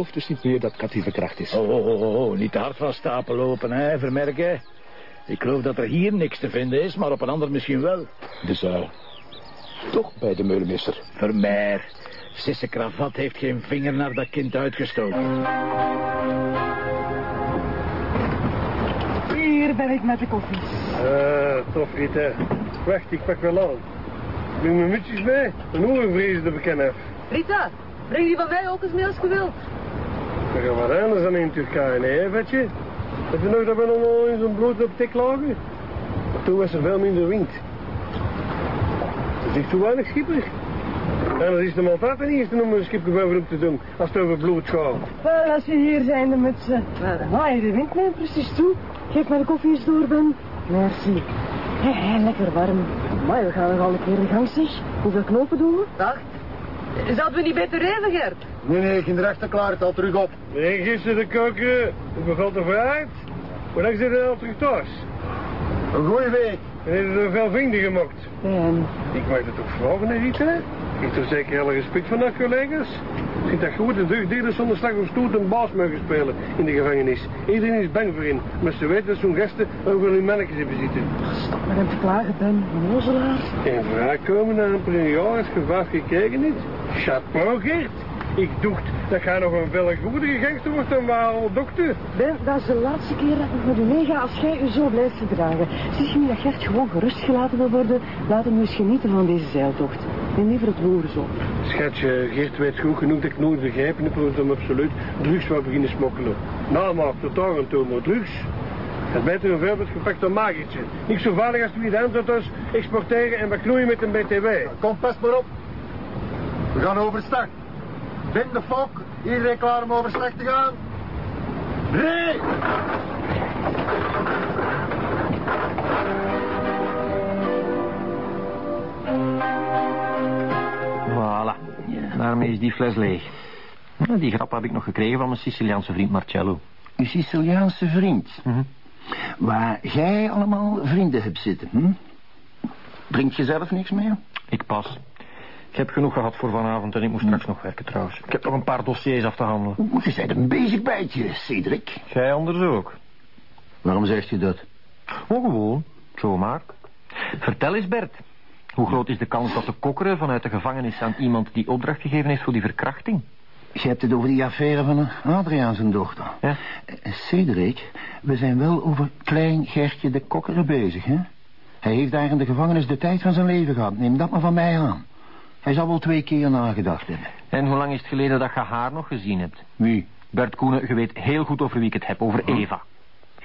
geloof dus niet meer dat Cathy verkracht is. Oh, oh, oh, oh, niet te hard van stapel lopen, hè, vermerken. Ik geloof dat er hier niks te vinden is, maar op een ander misschien wel. Dus, eh, toch bij de meulemeester. Vermeer, Sisse Kravat heeft geen vinger naar dat kind uitgestoken. Hier ben ik met de koffie. Eh, tof eten. Wacht, ik pak wel aan. Breng mijn mutsjes mee. Een orenvrees te bekennen. Rita, breng die van mij ook eens mee als je wilt. We gaan wat anders dan in Turkije, nee, vetje. Heb je nog dat we allemaal in zo'n bloed op tik lagen? Toen was er veel minder wind. Het is echt te weinig schipper. En dat is de altijd niet eens om een schipje bovenop te doen, als het over bloed gaat. Wel, als we hier zijn, dan met ze. Waai de wind neemt precies toe. Geef mij de koffie eens door, Ben. Merci. Lekker warm. Maar we gaan nog al een keer in gang, zeg. Hoeveel knopen doen we? Acht. Zouden we niet beter rijden, Gert? Nee, nee, ik in de rechter klaar, het al terug op. Nee, gisteren de koken. Hoeveel valt er vooruit? Hoe lang zit er al terug thuis? Een goeie week. En heeft er veel vrienden gemaakt? Ben. Ik mag het toch vragen, hè, Rita? Ik heb toch zeker heel respect van haar collega's? Ik vind dat goed, een deugdelen zonder slag of stoet een baas mogen spelen in de gevangenis. Iedereen is bang voor hen, maar ze weten dat zo'n gasten over hun mannetjes hebben zitten. Stop met hem te klagen, Ben. Een ozelaar. En vooruitkomen na een paar jaar als je vaak gekeken niet. Chapeau, Geert. Ik dacht dat jij nog een veel goedere gangster wordt dan wel dokter. Ben, dat is de laatste keer dat ik met u meega als jij u zo blijft gedragen. Zeg je niet dat Gert gewoon gerustgelaten wil worden? Laat hem eens genieten van deze zeiltocht. En liever het roer zo. Schatje, Geert weet goed genoeg dat ik nooit begrijpen heb hoe hem absoluut drugs wou beginnen smokkelen. Nou, maar tot daar en toe, maar drugs. Het beter een voorbeeld gepakt dan magertje. Niet zo veilig als we de dus exporteren en beknoeien met een BTW. Kom, pas maar op. We gaan overstag. Bind de fok. Iedereen klaar om overstag te gaan? Nee! Voilà. Daarmee is die fles leeg. Die grap heb ik nog gekregen van mijn Siciliaanse vriend Marcello. Uw Siciliaanse vriend. Mhm. Waar jij allemaal vrienden hebt zitten, hm? Drink je zelf niks meer? Ik pas. Ik heb genoeg gehad voor vanavond en ik moet straks nog werken trouwens. Ik heb nog een paar dossiers af te handelen. Je bent een bezig bijtje, Cedric. Jij anders ook. Waarom zeg je dat? Oh, gewoon. Zomaar. Vertel eens, Bert. Hoe groot is de kans dat de kokkeren vanuit de gevangenis aan iemand die opdracht gegeven heeft voor die verkrachting? Je hebt het over die affaire van Adriaan zijn dochter. Ja. Eh, Cedric, we zijn wel over klein Gertje de Kokkeren bezig, hè? Hij heeft daar in de gevangenis de tijd van zijn leven gehad. Neem dat maar van mij aan. Hij zal wel twee keer nagedacht hebben. En hoe lang is het geleden dat je haar nog gezien hebt? Wie? Bert Koenen, je weet heel goed over wie ik het heb, over Eva.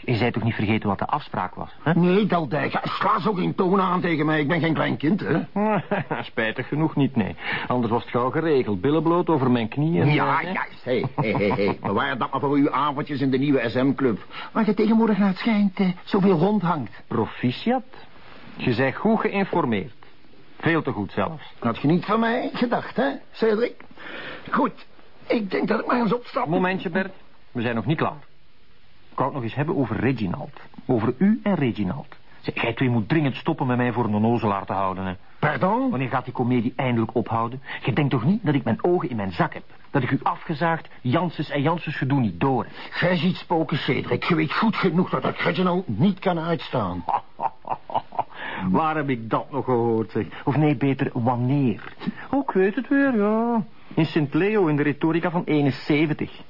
Je zei toch niet vergeten wat de afspraak was, hè? Nee, Daldijk, sla zo geen toon aan tegen mij. Ik ben geen klein kind, hè? Spijtig genoeg niet, nee. Anders was het gauw geregeld. Billen bloot over mijn knieën. Ja, eh, juist. Hé, hé, hé, hé. Bewaar dat maar voor uw avondjes in de nieuwe SM-club. Waar je tegenwoordig naar het schijnt eh, zoveel rondhangt. Proficiat. Je bent goed geïnformeerd. Veel te goed zelfs. Had je niet van mij gedacht, hè, Cedric? Goed, ik denk dat ik maar eens opstap. Momentje, Bert. We zijn nog niet klaar. Ik wou het nog eens hebben over Reginald. Over u en Reginald. Zeg, jij twee moet dringend stoppen met mij voor een onnozelaar te houden, hè. Pardon? Wanneer gaat die komedie eindelijk ophouden? Je denkt toch niet dat ik mijn ogen in mijn zak heb? Dat ik u afgezaagd, Janssens en Janssens gedoe niet door heb? Gij ziet spoken, Cedric. Je weet goed genoeg dat ik Reginald niet kan uitstaan. Waar heb ik dat nog gehoord, zeg? Of nee, beter, wanneer? Oh, ik weet het weer, ja. In Sint Leo, in de retorica van 71.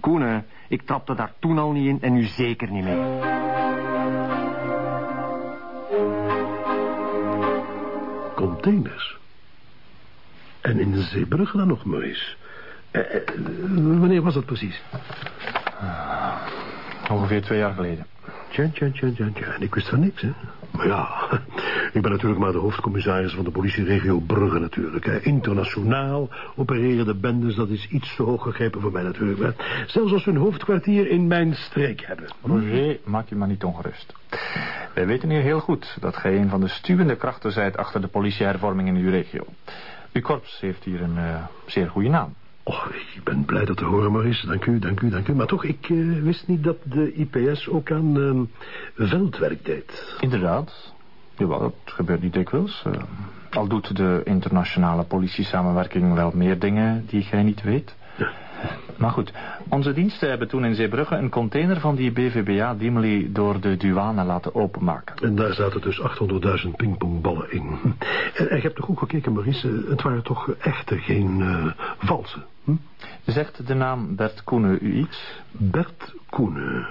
Koen, hè, ik trapte daar toen al niet in en nu zeker niet meer. Containers. En in Zeebrugge dan nog maar eens. Eh, eh, wanneer was dat precies? Ongeveer twee jaar geleden. Tja, tja, tja, tja, tja. En ik wist van niks, hè. Maar ja, ik ben natuurlijk maar de hoofdcommissaris van de politieregio Brugge natuurlijk. Internationaal opereren de bendes, dat is iets te hoog gegrepen voor mij natuurlijk. Hè. Zelfs als we een hoofdkwartier in mijn streek hebben. Roger, maak je maar niet ongerust. Wij weten hier heel goed dat gij een van de stuwende krachten zijt achter de politiehervorming in uw regio. Uw korps heeft hier een eh, zeer goede naam. Och, ik ben blij dat te horen, Maurice. Dank u, dank u, dank u. Maar toch, ik eh, wist niet dat de IPS ook aan ehm, veldwerk deed. Inderdaad. Jawel, dat gebeurt niet dikwijls. Eh, al doet de internationale politiesamenwerking wel meer dingen die gij niet weet. Maar goed, onze diensten hebben toen in Zeebrugge een container van die BVBA Dimely door de douane laten openmaken. En daar zaten dus 800.000 pingpongballen in. En, en je hebt toch goed gekeken, Maurice, het waren toch echte, geen uh, valse? Hm? Zegt de naam Bert Koenen u iets? Bert Koenen.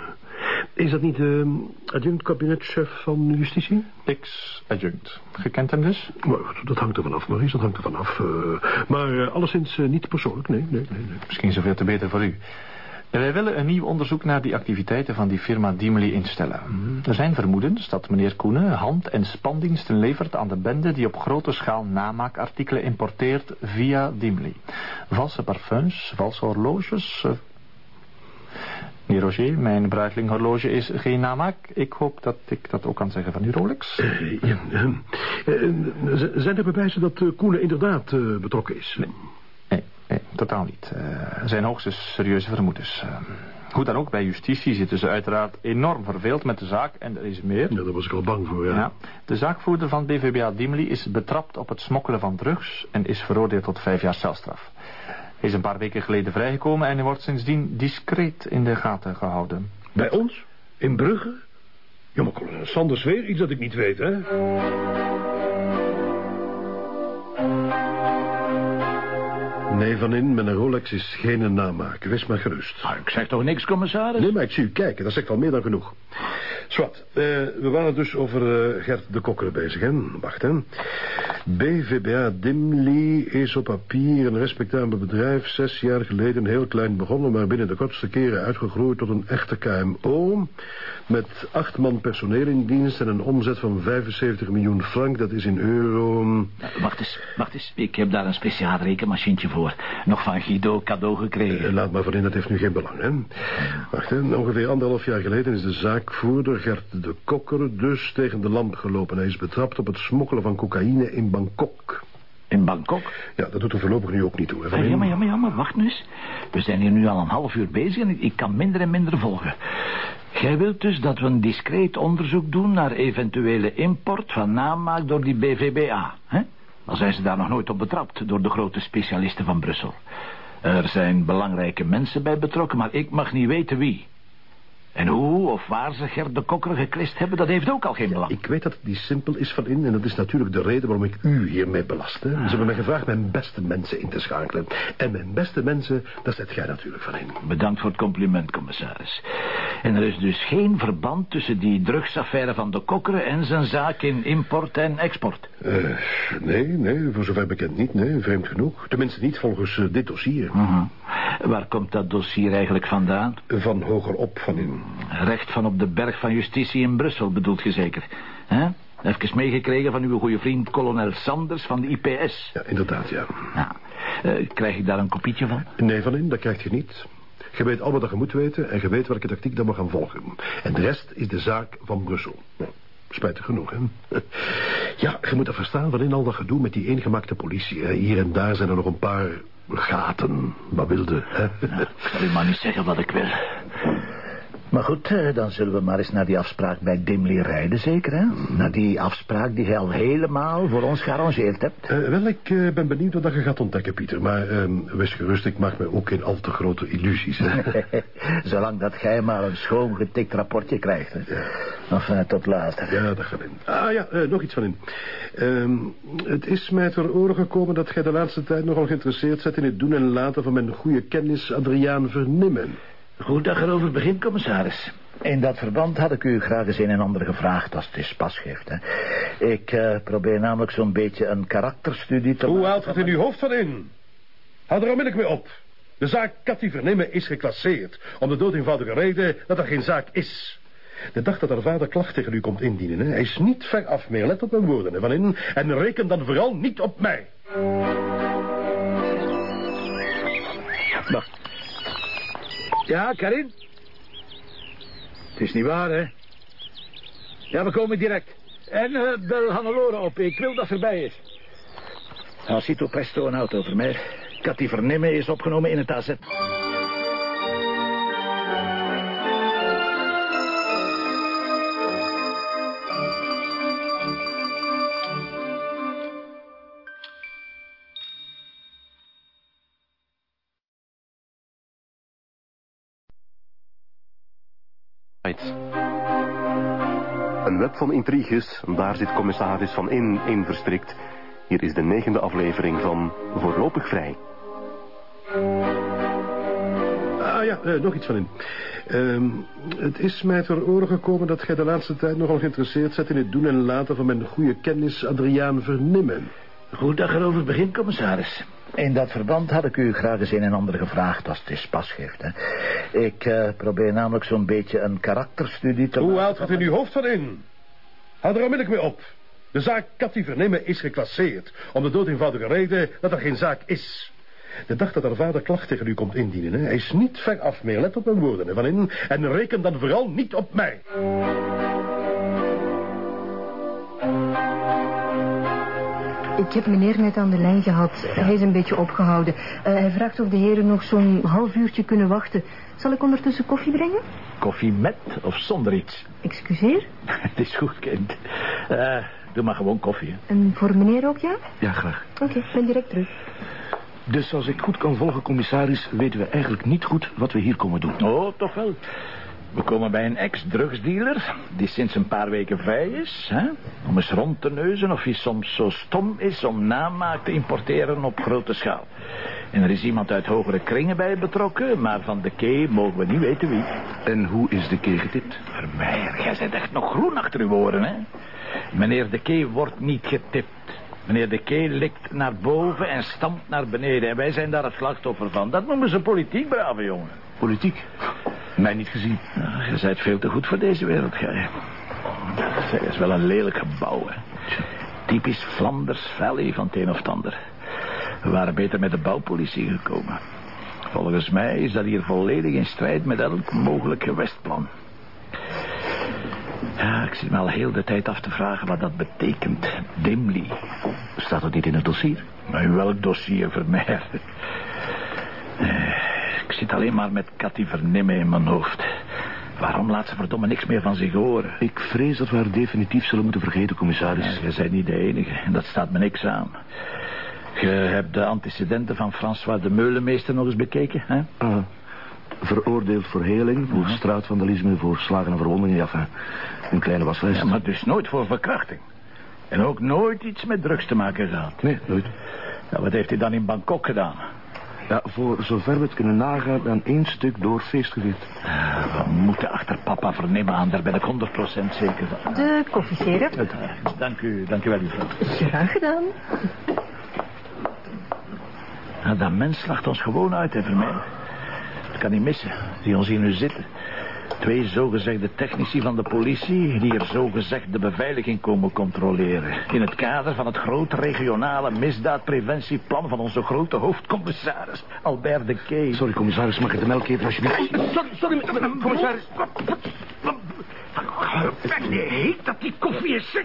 Is dat niet de adjunct-kabinetchef van justitie? Ex-adjunct. Gekend hem dus? dat hangt er vanaf, Maurice, dat hangt er vanaf. Uh, maar uh, alleszins uh, niet persoonlijk, nee, nee, nee, nee. Misschien zoveel te beter voor u. Wij willen een nieuw onderzoek naar die activiteiten van die firma Diemely instellen. Er zijn vermoedens dat meneer Koenen hand- en spandiensten levert aan de bende die op grote schaal namaakartikelen importeert via Diemely. Valse parfums, valse horloges, Meneer Roger, mijn bruidlinghorloge is geen namaak. Ik hoop dat ik dat ook kan zeggen van uw Rolex. Uh, ja, uh, uh, zijn er bewijzen dat Koenen inderdaad betrokken is? Nee, nee, totaal niet. er zijn hoogstens serieuze vermoedens. Hoe dan ook, bij justitie zitten ze uiteraard enorm verveeld met de zaak en er is meer. Ja, daar was ik al bang voor, ja. ja de zaakvoerder van BVBA Dimely is betrapt op het smokkelen van drugs en is veroordeeld tot vijf jaar celstraf. Hij is een paar weken geleden vrijgekomen en hij wordt sindsdien discreet in de gaten gehouden. Bij ons? In Brugge? Ja, maar Sanders weer iets dat ik niet weet, hè? Nee, Van In, mijn Rolex is geen namaak. Wees maar gerust. Nou, ik zeg toch niks, commissaris? Nee, maar ik zie u kijken. Dat zegt al meer dan genoeg. Swat, uh, we waren dus over uh, Gert de Kokker bezig, hè? Wacht, hè. BVBA Dimly is op papier een respectabel bedrijf. Zes jaar geleden heel klein begonnen, maar binnen de kortste keren uitgegroeid tot een echte KMO. Met acht man personeel in dienst en een omzet van 75 miljoen frank. Dat is in euro... wacht eens, wacht eens. Ik heb daar een speciaal rekenmachientje voor. Nog van Guido cadeau gekregen. Uh, laat maar voorin, dat heeft nu geen belang, hè. Wacht, hè. Ongeveer anderhalf jaar geleden is de zaakvoerder Gert de Kokker dus tegen de lamp gelopen. Hij is betrapt op het smokkelen van cocaïne in Bangkok. In Bangkok? Ja, dat doet er voorlopig nu ook niet toe. Hè, ja, jammer, jammer, jammer. Wacht nu eens. We zijn hier nu al een half uur bezig en ik, ik kan minder en minder volgen. Jij wilt dus dat we een discreet onderzoek doen naar eventuele import van namaak door die BVBA, hè? Al zijn ze daar nog nooit op betrapt door de grote specialisten van Brussel. Er zijn belangrijke mensen bij betrokken, maar ik mag niet weten wie. En hoe of waar ze Gert de Kokker geklist hebben, dat heeft ook al geen belang. Ik weet dat het niet simpel is van in... en dat is natuurlijk de reden waarom ik u hiermee belast. Hè. Ze hebben mij gevraagd mijn beste mensen in te schakelen. En mijn beste mensen, daar zet jij natuurlijk van in. Bedankt voor het compliment, commissaris. En er is dus geen verband tussen die drugsaffaire van de Kokker... en zijn zaak in import en export? Uh, nee, nee, voor zover bekend niet. Nee, vreemd genoeg. Tenminste niet volgens uh, dit dossier. Uh -huh. Waar komt dat dossier eigenlijk vandaan? Van hogerop van in. Recht van op de berg van justitie in Brussel, bedoelt je zeker? Hè? Even meegekregen van uw goede vriend kolonel Sanders van de IPS. Ja, inderdaad, ja. Uh, krijg ik daar een kopietje van? Nee, van in, dat krijg je niet. Je weet allemaal wat je moet weten en je weet welke tactiek dan we gaan volgen. En de rest is de zaak van Brussel. Spijtig genoeg, hè? Ja, je moet er verstaan van in al dat gedoe met die ingemakte politie. Hier en daar zijn er nog een paar gaten. Wat wilde? Ja, ik zal u maar niet zeggen wat ik wil. Maar goed, dan zullen we maar eens naar die afspraak bij Dimly rijden, zeker, hè? Mm. Naar die afspraak die jij al helemaal voor ons gearrangeerd hebt. Uh, wel, ik uh, ben benieuwd wat je gaat ontdekken, Pieter. Maar uh, wees gerust, ik maak me ook geen al te grote illusies, hè? Zolang dat jij maar een schoon getikt rapportje krijgt, hè? Ja. Enfin, tot later. Ja, dat gaat in. Ah ja, nog iets van in. Ehm, het is mij ter oren gekomen dat jij de laatste tijd nogal geïnteresseerd bent... in het doen en laten van mijn goede kennis Adriaan Vernimmen. Goed dat je erover begint, commissaris. In dat verband had ik u graag eens een en ander gevraagd als het is pas geeft. Hè. Ik uh, probeer namelijk zo'n beetje een karakterstudie te Hoe haalt het in uw hoofd van in? Houd er onmiddellijk mee op. De zaak Cathy Vernimmen is geclasseerd. Om de dood eenvoudige reden dat er geen zaak is. De dag dat haar vader klacht tegen u komt indienen, hè, hij is niet ver af meer. Let op mijn woorden, hè, van in. En reken dan vooral niet op mij. Wacht. Ja, Karin? Het is niet waar, hè? Ja, we komen direct. En uh, bel Hannelore op. Ik wil dat voorbij is. Nou, Cito presto een auto voor mij. Cathy Vernimmen is opgenomen in het AZ. Van intriges, daar zit commissaris Van In in verstrikt. Hier is de negende aflevering van Voorlopig Vrij. Ah ja, eh, nog iets van in. Ehm, het is mij ter oren gekomen dat gij de laatste tijd nogal geïnteresseerd zit in het doen en laten van mijn goede kennis Adriaan Vernimmen. Goed dat je erover begint, commissaris. In dat verband had ik u graag eens een en ander gevraagd als het is pas geeft. Hè. Ik eh, probeer namelijk zo'n beetje een karakterstudie te Hoe maken haalt het in uw hoofd van in? Hou er onmiddellijk mee op. De zaak Cathy Vernimmen is geclasseerd. Om de dood eenvoudige reden dat er geen zaak is. De dag dat haar vader klacht tegen u komt indienen, hè, is niet ver af meer. Let op mijn woorden, hè, Van In. En reken dan vooral niet op mij. Ik heb meneer net aan de lijn gehad. Hij is een beetje opgehouden. Eh, hij vraagt of de heren nog zo'n half uurtje kunnen wachten. Zal ik ondertussen koffie brengen? Koffie met of zonder iets? Excuseer? Het is goed, kind. Eh, doe maar gewoon koffie. hè. En voor meneer ook, ja? Ja, graag. Oké, ik ben direct terug. Dus als ik goed kan volgen, commissaris... weten we eigenlijk niet goed wat we hier komen doen. Oh, toch wel. We komen bij een ex-drugsdealer die sinds een paar weken vrij is. Hè? Om eens rond te neuzen of hij soms zo stom is om namaak te importeren op grote schaal. En er is iemand uit hogere kringen bij betrokken, maar van de Kee mogen we niet weten wie. En hoe is de kee getipt? Vermeijer, jij bent echt nog groen achter uw oren, hè? Meneer de Kee wordt niet getipt. Meneer de Kee likt naar boven en stampt naar beneden. En wij zijn daar het slachtoffer van. Dat noemen ze politiek, brave jongen. Politiek? Mij niet gezien. Nou, je bent veel te goed voor deze wereld, gij. Zeg, is wel een lelijk gebouw, hè. Typisch Flanders Valley van het een of het ander. We waren beter met de bouwpolitie gekomen. Volgens mij is dat hier volledig in strijd met elk mogelijk gewestplan. Ja, ik zit me al heel de tijd af te vragen wat dat betekent. Dimly. Staat dat niet in het dossier? Maar in welk dossier, Vermeer? Eh, Ik zit alleen maar met Cathy Vernimmen in mijn hoofd. Waarom laat ze verdomme niks meer van zich horen? Ik vrees dat we haar definitief zullen moeten vergeten, commissaris. Ja, je bent niet de enige. En dat staat me niks aan. Je hebt de antecedenten van François de Meulemeester nog eens bekeken, hè? Ah, veroordeeld voor heling, voor straatvandalisme, voor slagen en verwondingen. Ja, enfin, een kleine waslijst. Ja, maar dus nooit voor verkrachting. En ook nooit iets met drugs te maken gehad. Nee, nooit. Ja, wat heeft hij dan in Bangkok gedaan? Ja, voor zover we het kunnen nagaan, dan één stuk door feest gevierd. Ah, We moeten achter papa vernemen aan, daar ben ik 100% zeker van. De. Het- Dank u, dank u wel, mevrouw. Graag gedaan. Ja, dat mens lacht ons gewoon uit, hè, Vermeer. Dat kan niet missen. Die ons hier nu zitten. Twee zogezegde technici van de politie... die hier zogezegd de beveiliging komen controleren. In het kader van het grote regionale misdaadpreventieplan... van onze grote hoofdcommissaris, Albert de Kee. Sorry, commissaris, mag ik de melk even alsjeblieft? Sorry, sorry, commissaris. Weg, nee, heet dat die koffie is.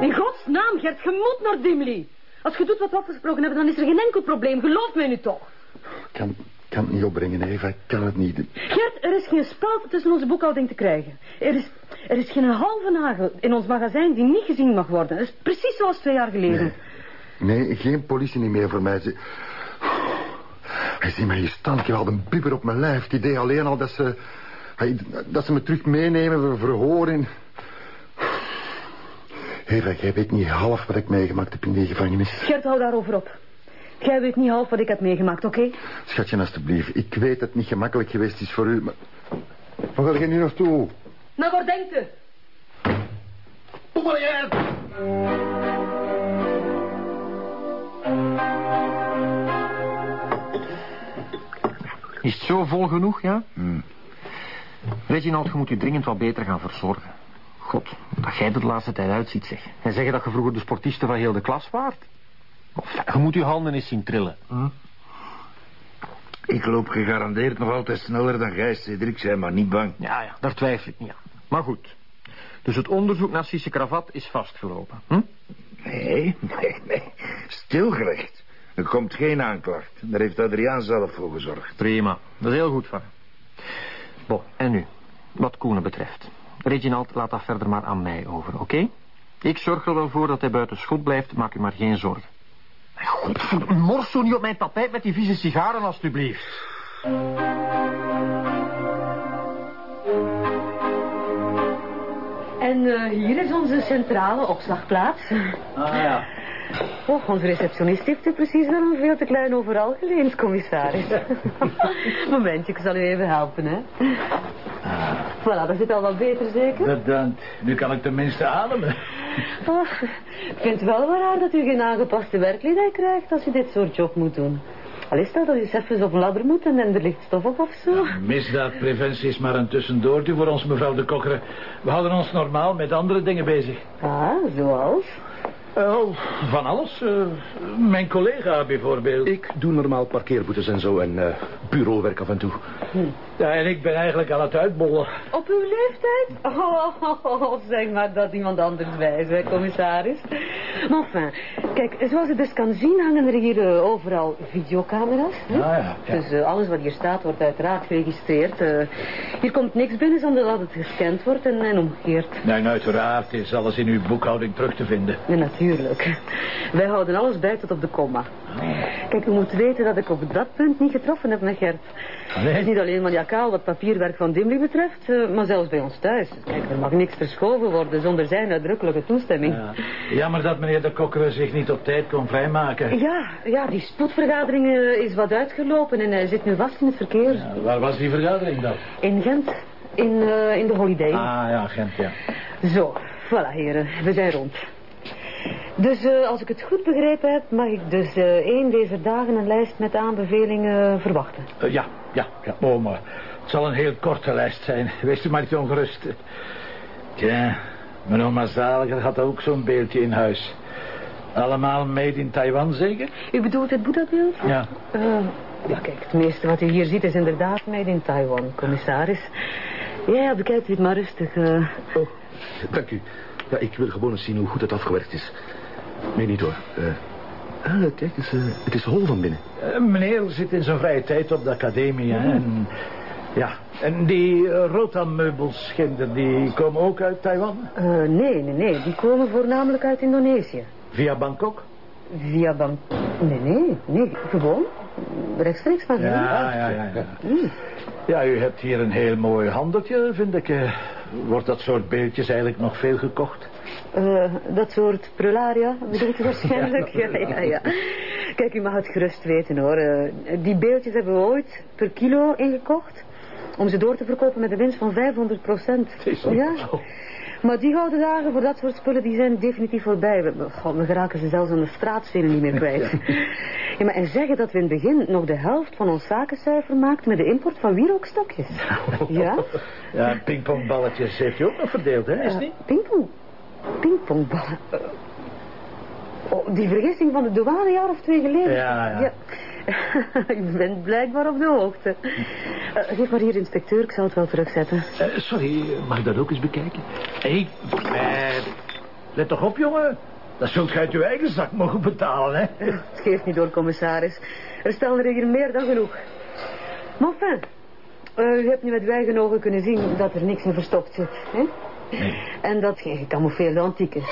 In godsnaam, Gert, je moet naar Dimly. Als je doet wat we afgesproken hebben, dan is er geen enkel probleem. Geloof mij nu toch. Ik kan, kan het niet opbrengen, Eva. Ik kan het niet. Gert, er is geen speld tussen onze boekhouding te krijgen. Er is, er is geen halve nagel in ons magazijn die niet gezien mag worden. Dat is precies zoals twee jaar geleden. Nee, geen politie niet meer voor mij. Ze... Hij ziet mij hier staan. Ik al een bibber op mijn lijf. Het idee alleen al dat ze... Dat ze me terug meenemen voor verhoren. Eva, jij weet niet half wat ik meegemaakt heb in die gevangenis. Gert, hou daarover op. Jij weet niet half wat ik heb meegemaakt, oké? Schatje, alstublieft. Ik weet dat het niet gemakkelijk geweest is voor u, maar... Waar ga je nu naartoe? Nou, waar denkt u? Is het zo vol genoeg, ja? Reginald, je moet je dringend wat beter gaan verzorgen. God, dat jij er de laatste tijd uitziet, zeg. En zeggen dat je vroeger de sportiste van heel de klas waart. Of, je moet je handen eens zien trillen. Hm? Ik loop gegarandeerd nog altijd sneller dan gij, Cedric. Zij maar niet bang. Ja, ja, daar twijfel ik niet aan. Maar goed. Dus het onderzoek naar Sisse Kravat is vastgelopen. Hm? Nee, nee, nee. Stilgelegd. Er komt geen aanklacht. Daar heeft Adriaan zelf voor gezorgd. Prima. Dat is heel goed van. Bon, en nu? Wat Koenen betreft. Reginald, laat dat verder maar aan mij over, oké? Ik zorg er wel voor dat hij buiten schot blijft, maak u maar geen zorgen. Godverdomme, mors zo niet op mijn tapijt met die vieze sigaren, alstublieft. En eh, hier is onze centrale opslagplaats. Ah ja. Oh, onze receptionist heeft u precies wel een veel te klein overal geleend, commissaris. Momentje, ik zal u even helpen, hè. Voilà, dat zit al wat beter, zeker? Bedankt. Nu kan ik tenminste ademen. Oh, ik vind het wel raar dat u geen aangepaste werkkledij krijgt als u dit soort job moet doen. Al is dat u even op een ladder moet en er ligt stof op of zo. Misdaadpreventie is maar een tussendoortje voor ons, mevrouw de Kokkeren. We houden ons normaal met andere dingen bezig. Ah, zoals? Oh, van alles. Eh, mijn collega bijvoorbeeld. Ik doe normaal parkeerboetes en zo en eh, bureauwerk af en toe. Ja, en ik ben eigenlijk aan het uitbollen. Op uw leeftijd? Oh, zeg maar dat iemand anders wijs, hè, commissaris. Maar enfin, kijk, zoals u dus kan zien hangen er hier eh, overal videocamera's. Hè? Ah, ja, ja. Dus eh, alles wat hier staat wordt uiteraard geregistreerd. Eh, hier komt niks binnen zonder dat het gescand wordt en, en omgekeerd. Nee, en uiteraard is alles in uw boekhouding terug te vinden. Ja, natuurlijk. Wij houden alles bij tot op de komma. Kijk, u moet weten dat ik op dat punt niet getroffen heb met Gert. Nee? Het is niet alleen maniacaal wat papierwerk van Dimly betreft, eh, maar zelfs bij ons thuis. Kijk, er mag niks verschoven worden zonder zijn uitdrukkelijke toestemming. Ja. Jammer dat meneer de Kokkeren zich niet op tijd kon vrijmaken. Ja, ja, die spoedvergadering eh, is wat uitgelopen en hij zit nu vast in het verkeer. Ja, waar was die vergadering dan? In Gent, in, eh, in de Holiday. Ah, ja, Gent, ja. Zo, voilà heren, we zijn rond. Dus eh, als ik het goed begrepen heb, mag ik dus eh één deze dagen een lijst met aanbevelingen verwachten. Eh, ja, ja, ja. Oh, maar het zal een heel korte lijst zijn. Wees u maar niet ongerust. Tja, mijn oma Zaliger had ook zo'n beeldje in huis. Allemaal made in Taiwan, zeker? U bedoelt het Boeddha-beeld? Ja. Ja, kijk, het meeste wat u hier ziet is inderdaad made in Taiwan, commissaris. Ja, bekijkt u het maar rustig. Oh, dank u. Ja, ik wil gewoon eens zien hoe goed het afgewerkt is. Nee, niet hoor. Eh, ah, kijk eens, eh, het is hol van binnen. Eh, meneer zit in zijn vrije tijd op de academie, hè. En, ja, en die uh, Rotan-meubels, Ginder, die komen ook uit Taiwan? Eh, nee, nee, nee, die komen voornamelijk uit Indonesië. Via Bangkok? Via Bang... Nee, nee, nee, gewoon. Rechtstreeks van hier. Ja, ja, ja. Ja, Mm. Ja u hebt hier een heel mooi handeltje, vind ik. eh. Wordt dat soort beeldjes eigenlijk nog veel gekocht? Eh, dat soort prularia bedoelt u waarschijnlijk? ja, ja, ja. Kijk, u mag het gerust weten hoor. Eh, die beeldjes hebben we ooit per kilo ingekocht. Om ze door te verkopen met een winst van 500 procent. Ja. Maar die gouden dagen voor dat soort spullen die zijn definitief voorbij. We, god, we geraken ze zelfs aan de straatstenen niet meer kwijt. Ja, maar en zeggen dat we in het begin nog de helft van ons zakencijfer maakten met de import van wierookstokjes. Ja? Ja, pingpongballetjes heeft u ook nog verdeeld, hè? Is niet? Pingpong. Pingpongballen. Oh, die vergissing van de douane een jaar of twee geleden. Ja, ja. U bent blijkbaar op de hoogte. Eh, geef maar hier, inspecteur. Ik zal het wel terugzetten. Eh, sorry, mag ik dat ook eens bekijken? Hé, hey, let toch op, jongen. Dat zult gij uit uw eigen zak mogen betalen, hè? Het geeft niet door, commissaris. Er staan er hier meer dan genoeg. Eh, u hebt nu met eigen ogen kunnen zien dat er niks in verstopt zit. Hè? En dat geen gecamoufleerde antiek is.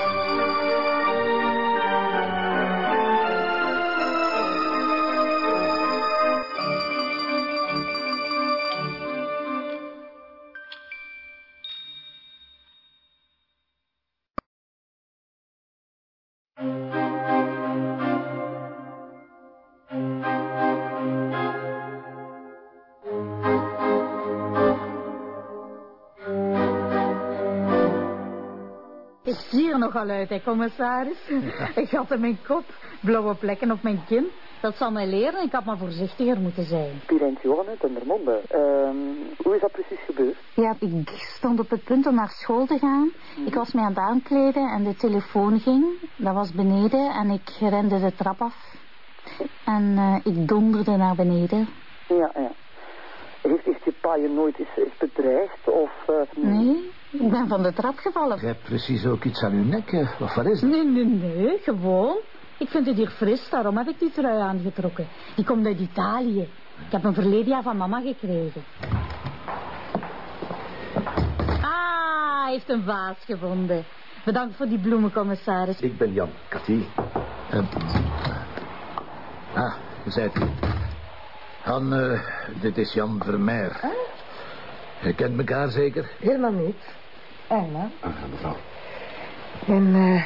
Nogal uit, hè, commissaris. Ik had in mijn kop, blauwe plekken op mijn kin. Dat zal mij leren, ik had maar voorzichtiger moeten zijn. Pirenzione, Tendermonde. Ehm hoe is dat precies gebeurd? Ja, ik stond op het punt om naar school te gaan. Ik was mij aan het aankleden en de telefoon ging. Dat was beneden en ik rende de trap af. En eh, ik donderde naar beneden. Ja, ja. Heeft, heeft je pa je nooit eens, eens bedreigd? Of, eh, Nee, ik ben van de trap gevallen. Je hebt precies ook iets aan uw nek. Wat is dat? Nee, nee, nee, gewoon. Ik vind het hier fris, daarom heb ik die trui aangetrokken. Die komt uit Italië. Ik heb hem verleden jaar van mama gekregen. Ah, hij heeft een vaas gevonden. Bedankt voor die bloemen, commissaris. Ik ben Jan, Cathy. Eh, Ah, zijt u. Han, eh, dit is Jan Vermeer. Je kent elkaar zeker? Helemaal niet. Anna. Ah, mevrouw. En eh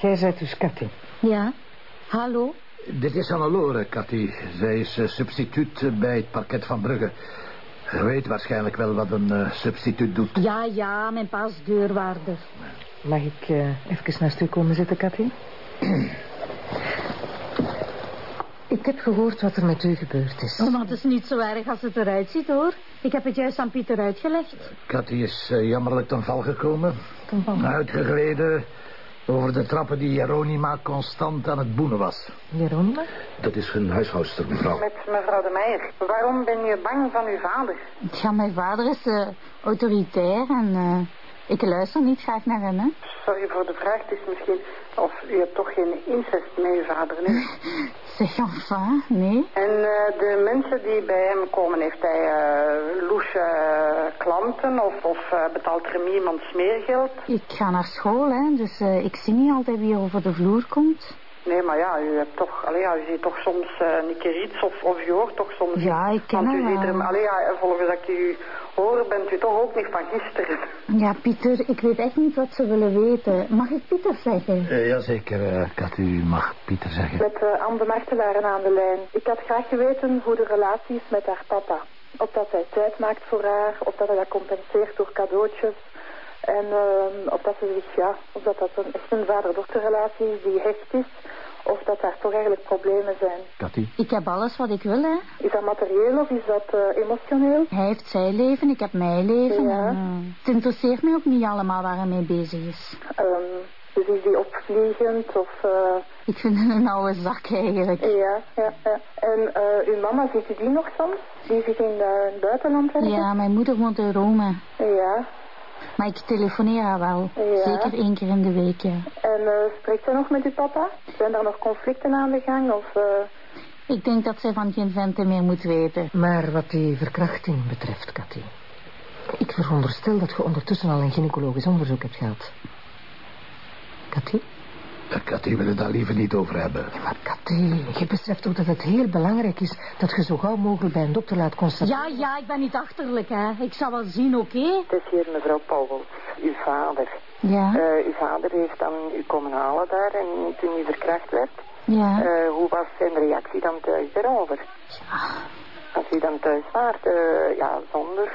jij bent dus Cathy. Ja, hallo? Dit is Hannelore, Cathy. Zij is eh, substituut bij het parket van Brugge. Je weet waarschijnlijk wel wat een eh, substituut doet. Ja, ja, mijn pa is deurwaarder. Mag ik eh, even naast u komen zitten, Cathy? ik heb gehoord wat er met u gebeurd is. Oh, maar het is niet zo erg als het eruit ziet, hoor. Ik heb het juist aan Pieter uitgelegd. Cathy is eh, jammerlijk ten val gekomen. Ten val? Uitgegleden over de trappen die Jeronima constant aan het boenen was. Jeronima? Dat is een huishoudster, mevrouw. Met mevrouw de Meijer. Waarom ben je bang van uw vader? Ja, mijn vader is eh, autoritair en eh, ik luister niet graag naar hem, hè. Sorry voor de vraag, het is misschien... Of u hebt toch geen incest met uw vader, nee? Zeg, enfin, nee. En eh, de mensen die bij hem komen, heeft hij uh, loesje eh, klanten of, of betaalt er iemand smeergeld? Ik ga naar school, hè, dus ik zie niet altijd wie er over de vloer komt. Nee, maar ja, u hebt toch, allee, ja, u ziet toch soms een keer iets of, of u hoort toch soms Ja, ik ken Want u ziet er, allee, ja, volgens dat ik u hoor, bent u toch ook niet van gisteren. Ja, Pieter, ik weet echt niet wat ze willen weten. Mag ik Pieter zeggen? Uh, jazeker, uh, Cathy, u mag Pieter zeggen. Met uh, Anne de Martelaren aan de lijn. Ik had graag geweten hoe de relatie is met haar papa. Of dat hij tijd maakt voor haar, of dat hij dat compenseert door cadeautjes. En uh, of dat ze zich, ja, of dat dat een, echt een vader-dochterrelatie is die hecht is. Of dat daar toch eigenlijk problemen zijn. Cathy? Ik heb alles wat ik wil, hè. Is dat materieel of is dat uh, emotioneel? Hij heeft zijn leven, ik heb mijn leven. Ja. En, uh, het interesseert mij ook niet allemaal waar hij mee bezig is. Um, dus is die opvliegend of... Uh... Ik vind hem een oude zak eigenlijk. Ja, ja, ja. En uh, uw mama, ziet u die nog soms? Die zit in het buitenland werken? Ja, mijn moeder woont in Rome. Ja. Maar ik telefoneer haar wel. Ja. Zeker één keer in de week, ja. En uh, spreekt zij nog met uw papa? Zijn er nog conflicten aan de gang? Of, uh... Ik denk dat zij van geen venten meer moet weten. Maar wat die verkrachting betreft, Cathy. Ik veronderstel dat je ondertussen al een gynaecologisch onderzoek hebt gehad. Cathy? Ja, Cathy wil het daar liever niet over hebben. Ja, maar Cathy, je beseft ook dat het heel belangrijk is... dat je zo gauw mogelijk bij een dokter laat constateren. Ja, ja, ik ben niet achterlijk, hè. Ik zal wel zien, oké? Okay? Het is hier mevrouw Pauwels, uw vader. Ja. Uh, uw vader heeft dan u komen halen daar en toen u verkracht werd. Ja. Uh, hoe was zijn reactie dan thuis daarover? Ja. Als u dan thuis waart, uh, ja, zonder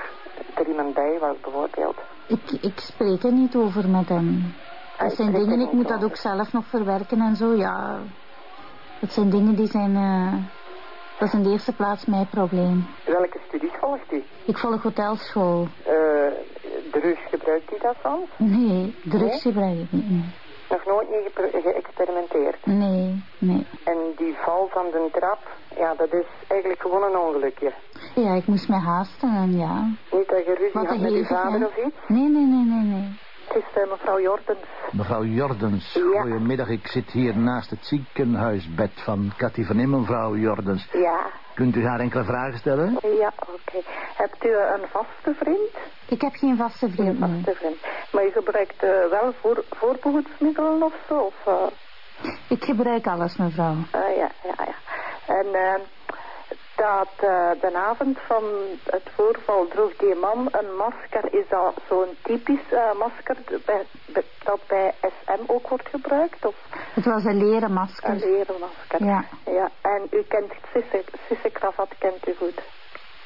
er iemand bij was bijvoorbeeld. Ik, ik spreek er niet over met hem. Dat zijn dingen, ik moet dat ook zelf nog verwerken en zo, ja. Dat zijn dingen die zijn... Uh, dat is in de eerste plaats mijn probleem. Welke studies volgt u? Ik volg hotelschool. Uh, drugs gebruikt u dat soms? Nee, drugs nee? gebruik ik niet. Nee. Nog nooit niet ge geëxperimenteerd? Nee, nee. En die val van de trap, ja, dat is eigenlijk gewoon een ongelukje. Ja, ik moest mij haasten en ja. Niet dat je ruzie had met uw vader of iets? Nee, nee, nee, nee, nee. Het is uh, mevrouw Jordens. Mevrouw Jordens, ja. goedemiddag. Ik zit hier naast het ziekenhuisbed van Cathy van Immen, mevrouw Jordens. Ja. Kunt u haar enkele vragen stellen? Ja, oké. Okay. Hebt u een vaste vriend? Ik heb geen vaste vriend, Geen vaste vriend. Maar u gebruikt uh, wel voor, voorbehoedsmiddelen of zo? Of, uh... Ik gebruik alles, mevrouw. Uh, ja, ja, ja. En dat uh, de avond van het voorval droeg die man een masker. Is dat zo'n typisch uh, masker bij, bij, dat bij SM ook wordt gebruikt? Of? Het was een leren masker. Een leren masker. Ja. ja. En u kent Sisse, Sisse Kravat, kent u goed?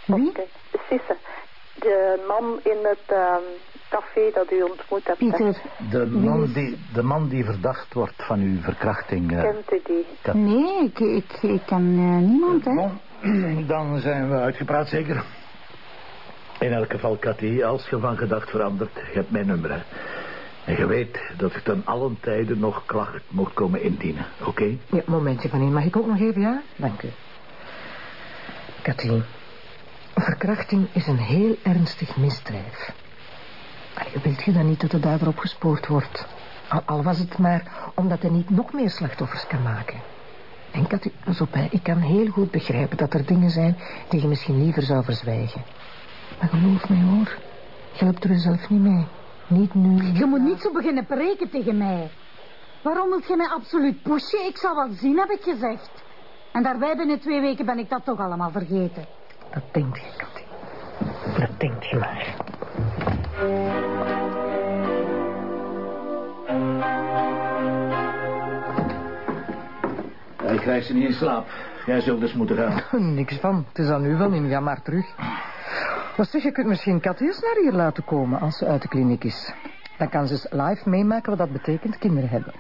Wie? Okay. Sisse. De man in het um, café dat u ontmoet hebt. Pieter. De man die, de man die verdacht wordt van uw verkrachting. Uh, kent u die? Nee, ik, ik, ik ken niemand, hè. Dan zijn we uitgepraat, zeker. In elk geval, Cathy, als je van gedacht verandert, je hebt mijn nummer, hè. En je weet dat ik ten allen tijden nog klacht mocht komen indienen, oké? Okay? Ja, momentje van Mag ik ook nog even, ja? Dank u. Cathy, verkrachting is een heel ernstig misdrijf. Wilt je dan niet dat de duivel opgespoord wordt? Al, al was het maar omdat hij niet nog meer slachtoffers kan maken. En Cathy, pas op, hè. ik kan heel goed begrijpen dat er dingen zijn die je misschien liever zou verzwijgen. Maar geloof mij hoor, je helpt er zelf niet mee. Niet nu. Je moet niet zo beginnen preken tegen mij. Waarom moet je mij absoluut pushen? Ik zal wat zien, heb ik gezegd. En daarbij binnen twee weken ben ik dat toch allemaal vergeten. Dat denkt je, Katty. Dat denkt je maar. Ik krijg ze niet in slaap. Jij zult dus moeten gaan. Niks van. Het is aan u wel in. Ga maar terug. Wat zeg, je kunt misschien Katty eens naar hier laten komen als ze uit de kliniek is. Dan kan ze eens live meemaken wat dat betekent kinderen hebben.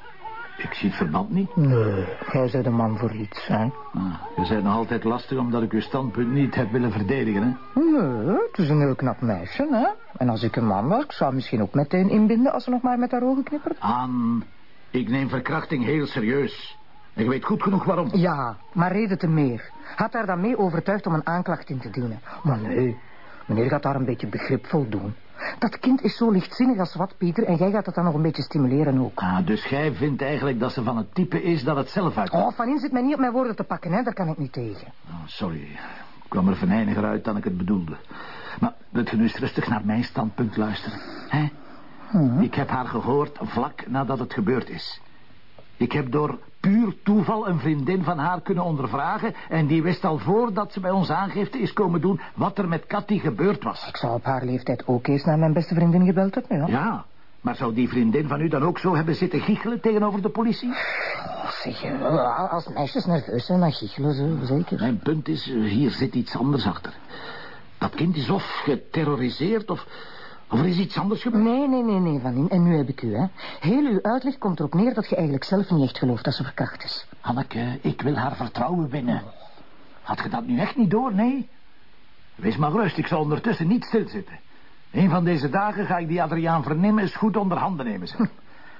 Ik zie het verband niet. Nee, jij bent de man voor iets, hè? Ah, je bent nog altijd lastig omdat ik uw standpunt niet heb willen verdedigen, hè? Nee, het is een heel knap meisje, hè? En als ik een man was, ik zou misschien ook meteen inbinden als ze nog maar met haar ogen knippert. Aan, ik neem verkrachting heel serieus. En je weet goed genoeg waarom. Ja, maar reden te meer. Had haar dan mee overtuigd om een aanklacht in te dienen. Maar nee, meneer gaat daar een beetje begripvol doen. Dat kind is zo lichtzinnig als wat, Pieter, en jij gaat dat dan nog een beetje stimuleren ook. Ah, dus jij vindt eigenlijk dat ze van het type is dat het zelf uit... Oh, Van In zit mij niet op mijn woorden te pakken, hè. Daar kan ik niet tegen. Oh, sorry, ik kwam er venijniger uit dan ik het bedoelde. Maar wilt je nu eens rustig naar mijn standpunt luisteren? Hè? Hm. Ik heb haar gehoord vlak nadat het gebeurd is. Ik heb door puur toeval een vriendin van haar kunnen ondervragen... en die wist al voordat ze bij ons aangifte is komen doen... wat er met Cathy gebeurd was. Ik zou op haar leeftijd ook eens naar mijn beste vriendin gebeld hebben, ja. Ja, maar zou die vriendin van u dan ook zo hebben zitten giechelen tegenover de politie? Oh, zeg, eh, als meisjes nerveus zijn, dan giechelen ze, zeker. Mijn punt is, eh, hier zit iets anders achter. Dat kind is of geterroriseerd of... Of er is iets anders gebeurd? Nee, nee, nee, nee, Van. En nu heb ik u, hè. Heel uw uitleg komt erop neer dat je eigenlijk zelf niet echt gelooft dat ze verkracht is. Hanneke, ik wil haar vertrouwen winnen. Had je dat nu echt niet door, nee? Wees maar rust, ik zal ondertussen niet stilzitten. Een van deze dagen ga ik die Adriaan vernemen eens goed onder handen nemen. Zeg.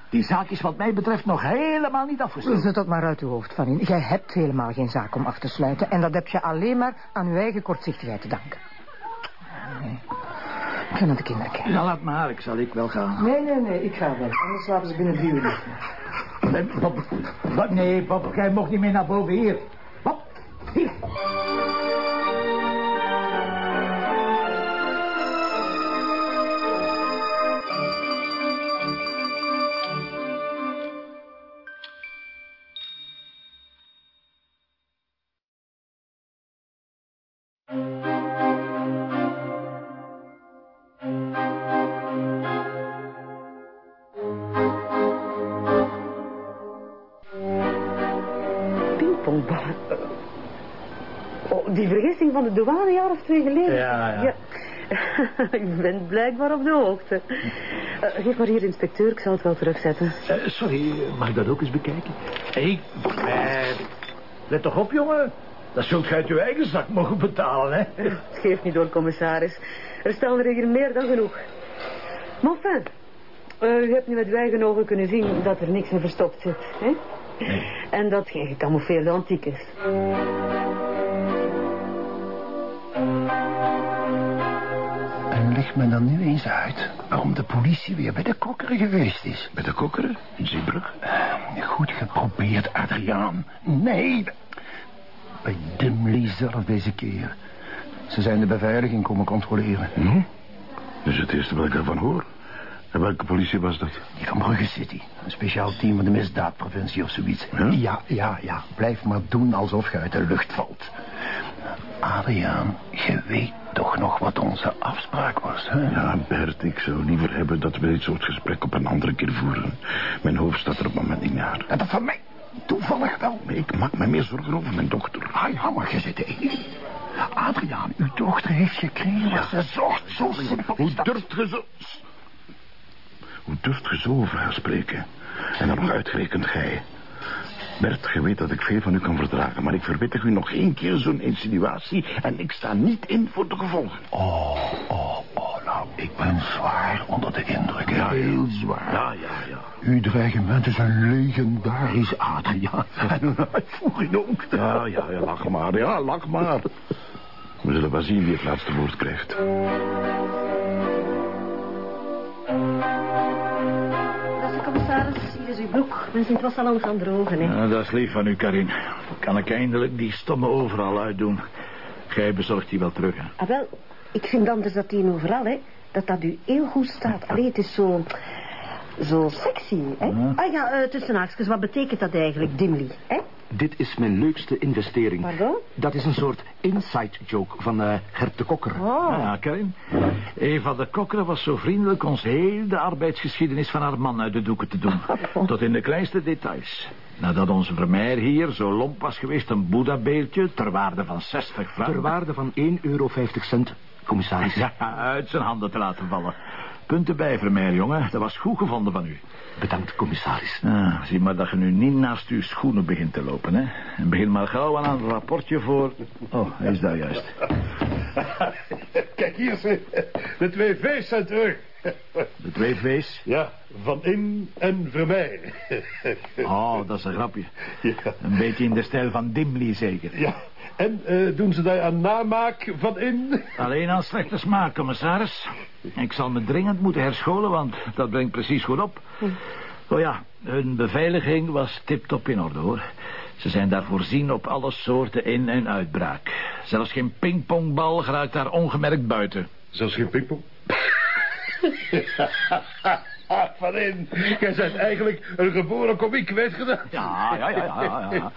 Die zaak is wat mij betreft nog helemaal niet afgesloten. Zet dat maar uit uw hoofd, Van In. Jij hebt helemaal geen zaak om af te sluiten. En dat heb je alleen maar aan uw eigen kortzichtigheid te danken. Nee. Naar de kinderen kijken. Ja, laat maar, ik zal ik wel gaan. Nee, nee, nee, ik ga wel. Anders slapen ze binnen drie uur. Nee, Bob, Bob, nee, Bob, jij mocht niet meer naar boven hier. Bob, hier. U bent blijkbaar op de hoogte. Eh, geef maar hier, inspecteur. Ik zal het wel terugzetten. Eh, sorry, mag ik dat ook eens bekijken? Hé, hey, let toch op, jongen. Dat zult gij uit uw eigen zak mogen betalen, hè? Het geeft niet door, commissaris. Er staan er hier meer dan genoeg. Maar enfin, eh, u hebt nu met uw eigen ogen kunnen zien dat er niks meer verstopt zit. Hè? En dat geen gecamoufleerde antiek is. En leg me dan nu eens uit waarom de politie weer bij de kokkeren geweest is. Bij de kokkeren? In Zeebrug? Eh, Goed geprobeerd, Adriaan. Nee, bij Dimley zelf deze keer. Ze zijn de beveiliging komen controleren. Hm? Dat is het eerste wat ik ervan hoor. En welke politie was dat? Die van Brugge City. Een speciaal team van de misdaadpreventie of zoiets. Ja? ja, ja, ja. Blijf maar doen alsof je uit de lucht valt. Adriaan, je weet toch nog wat onze afspraak was, hè? Ja, Bert, ik zou liever hebben dat we dit soort gesprek op een andere keer voeren. Mijn hoofd staat er op het moment niet naar. En dat van mij toevallig wel. Ik maak me meer zorgen over mijn dochter. Ja, maar je zit. Adriaan, uw dochter heeft gekregen wat ze zocht. Zo simpel Hoe durft ge zo... Hoe durft ge zo over haar spreken? En dan nog uitgerekend gij. Bert, je weet dat ik veel van u kan verdragen... maar ik verwittig u nog één keer zo'n insinuatie... en ik sta niet in voor de gevolgen. Oh, oh, oh, nou, ik ben zwaar onder de indruk. Ja, heel zwaar. Ja, ja, ja. Uw dreigement is een legendarisch Adriaan. En een uitvoering ook. Ja, ja, ja, lach maar. Ja, lach maar. We zullen wel zien wie het laatste woord krijgt. Ziet het was al lang gaan drogen, hè. Ja, dat is lief van u, Karin. Kan ik eindelijk die stomme overal uitdoen. Gij bezorgt die wel terug, hè? Ah, wel, ik vind anders dat die overal, hè, dat dat u heel goed staat. Allee, het is zo... Zo sexy, hè? Ah ja, uh, tussen haakjes, wat betekent dat eigenlijk, dimly, hè? Dit is mijn leukste investering. Pardon? Dat is een soort inside joke van eh, Gert de Kokker. Ah, ja, Karin. Eva de Kokker was zo vriendelijk ons heel de arbeidsgeschiedenis van haar man uit de doeken te doen. Tot in de kleinste details. Nadat onze Vermeer hier zo lomp was geweest een Boeddha-beeldje ter waarde van 60 frank... Ter waarde van 1,50 euro, commissaris. Ja, uit zijn handen te laten vallen. Punten bij, Vermeer, jongen. Dat was goed gevonden van u. Bedankt, commissaris. Ah, zie maar dat je nu niet naast uw schoenen begint te lopen, hè. En begin maar gauw aan een rapportje voor... Oh, is dat juist. Kijk hier, ze. De twee V's zijn terug. De twee V's? Ja, van in en vermij. Oh, dat is een grapje. Ja. Een beetje in de stijl van Dimly, zeker. Ja, en eh, doen ze daar aan namaak van in? Alleen aan slechte smaak, commissaris. Ik zal me dringend moeten herscholen, want dat brengt precies goed op. Oh ja, hun beveiliging was tip-top in orde, hoor. Ze zijn daar voorzien op alle soorten in- en uitbraak. Zelfs geen pingpongbal geraakt daar ongemerkt buiten. Zelfs geen pingpong? van in. Jij bent eigenlijk een geboren komiek, weet je dat? Ja, ja, ja, ja, ja.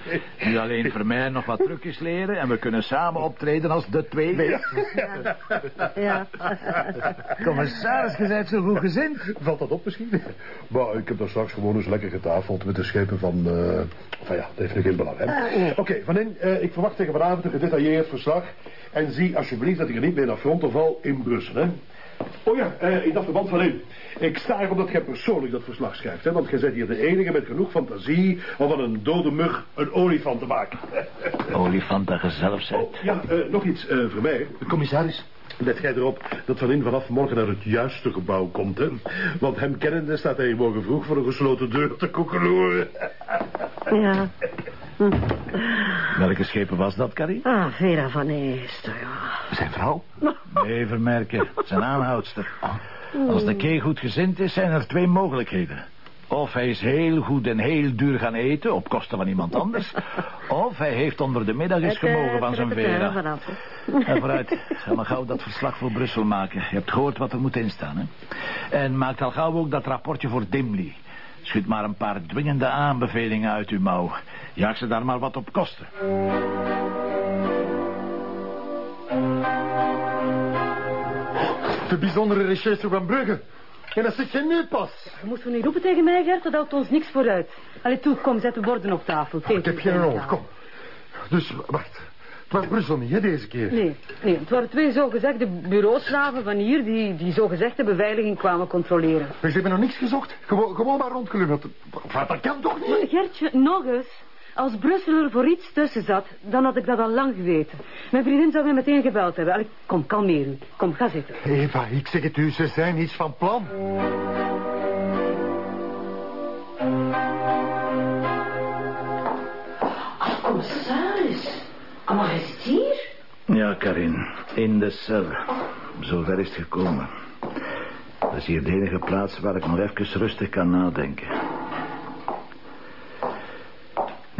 Nu alleen voor mij nog wat trucjes leren... en we kunnen samen optreden als de twee. Ja. Ja. Commissaris, je bent zo goed gezind. Valt dat op misschien? Maar ik heb daar straks gewoon eens lekker getafeld met de schepen van... eh Van ja, dat heeft nu geen belang, hè? Oké, Van in, eh, ik verwacht tegen vanavond een gedetailleerd verslag. En zie alsjeblieft dat ik er niet meer naar fronten val in Brussel, hè? Oh ja, eh, in dat verband van in. Ik sta erop dat jij persoonlijk dat verslag schrijft, hè? Want jij bent hier de enige met genoeg fantasie om van een dode mug een olifant te maken. Olifant dat je zelf bent. Oh, ja, eh, nog iets eh, voor mij. Commissaris. Let jij erop dat Van In vanaf morgen naar het juiste gebouw komt, hè? Want hem kennende staat hij morgen vroeg voor een gesloten deur te koekeloeren. Ja. Welke schepen was dat, Carrie? Ah, Vera van Eester, ja. Zijn vrouw? Nee, vermerken. Zijn aanhoudster. Als de kee goed gezind is, zijn er twee mogelijkheden. Of hij is heel goed en heel duur gaan eten, op kosten van iemand anders. Of hij heeft onder de middag eens eh, gemogen van zijn er Vera. En vooruit, ga maar gauw dat verslag voor Brussel maken. Je hebt gehoord wat er moet instaan, hè? En maak al gauw ook dat rapportje voor Dimly. Schud maar een paar dwingende aanbevelingen uit uw mouw. Jaag ze daar maar wat op kosten. De bijzondere recherche van Brugge. En dat zit je nu pas. Je moet niet roepen tegen mij, Gert, dat houdt ons niks vooruit. Allee, toe, kom, zet de borden op tafel. Oh, ik heb geen rol, kom. Dus, wacht. Het was Brussel niet, hè, deze keer. Nee, nee, het waren twee zogezegde bureauslaven van hier... die, die zogezegde beveiliging kwamen controleren. Maar ze hebben nog niks gezocht. Gewoon, gewoon maar rondgelungeld. Dat kan toch niet? Gertje, nog eens. Als Brussel er voor iets tussen zat, dan had ik dat al lang geweten. Mijn vriendin zou mij meteen gebeld hebben. Allee, kom, kalmeer u. Kom, ga zitten. Eva, ik zeg het u, ze zijn iets van plan. Commissaris. Maar is het hier? Ja, Karin. In de cel. Zover is het gekomen. Dat is hier de enige plaats waar ik nog even rustig kan nadenken.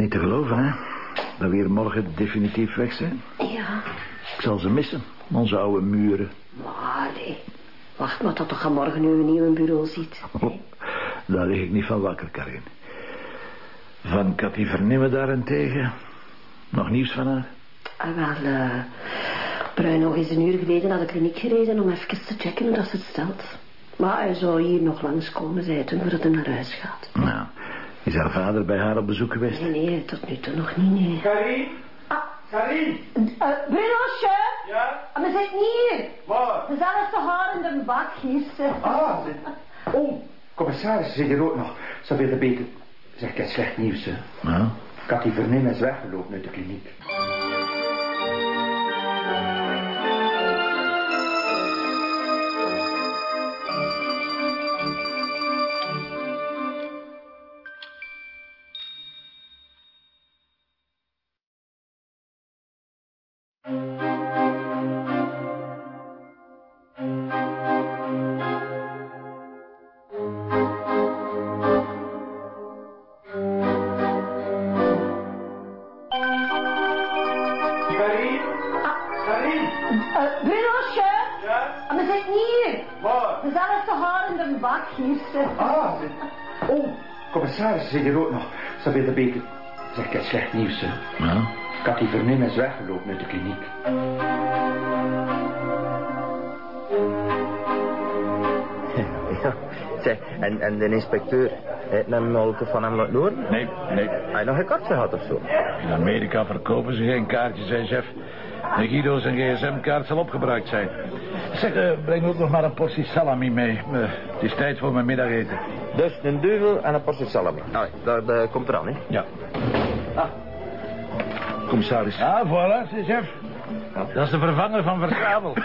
Niet te geloven, hè? Dat we hier morgen definitief weg zijn. Ja. Ik zal ze missen, onze oude muren. Maar nee. Wacht maar tot je morgen nu een nieuw bureau ziet. Oh, daar lig ik niet van wakker, Karin. Van Cathy Vernimmen daarentegen. Nog nieuws van haar? Ah, wel, eh... Bruino is een uur geleden naar de kliniek gereden om even te checken hoe dat ze het stelt. Maar hij zou hier nog langskomen, zei hij toen, voordat hij naar huis gaat. Nou, is haar vader bij haar op bezoek geweest? Nee, nee, tot nu toe nog niet, nee. Karin? Karin? Uh, Brunosje? Ja? Maar ze zit niet hier. Waar? Dezelfde haar in de bak, hier. Ah, oh, commissaris, zeg je ook nog. Ze willen beter. Zeg, ik heb slecht nieuws, hè. Nou? Cathy Verneem is weggelopen uit de kliniek. Zeg je ook nog. Ze willen beter. Zeg, ik heb slecht nieuws, hè. Ja? Cathy Vernim is weggelopen uit de kliniek. Ja, zeg, en, en de inspecteur, heeft hem al van hem laten horen? Nee, nee. Hij heeft nog een kaartje gehad of zo? In Amerika verkopen ze geen kaartjes, zei chef. En Guido zijn gsm-kaart zal opgebruikt zijn. Zeg, eh, breng ook nog maar een portie salami mee. Eh, het is tijd voor mijn middageten. Dus een duvel en een portie salami. Allee, dat, dat komt eraan, hè? Ja. Commissaris. Ah, voilà, chef. Dat is de vervanger van Versabel.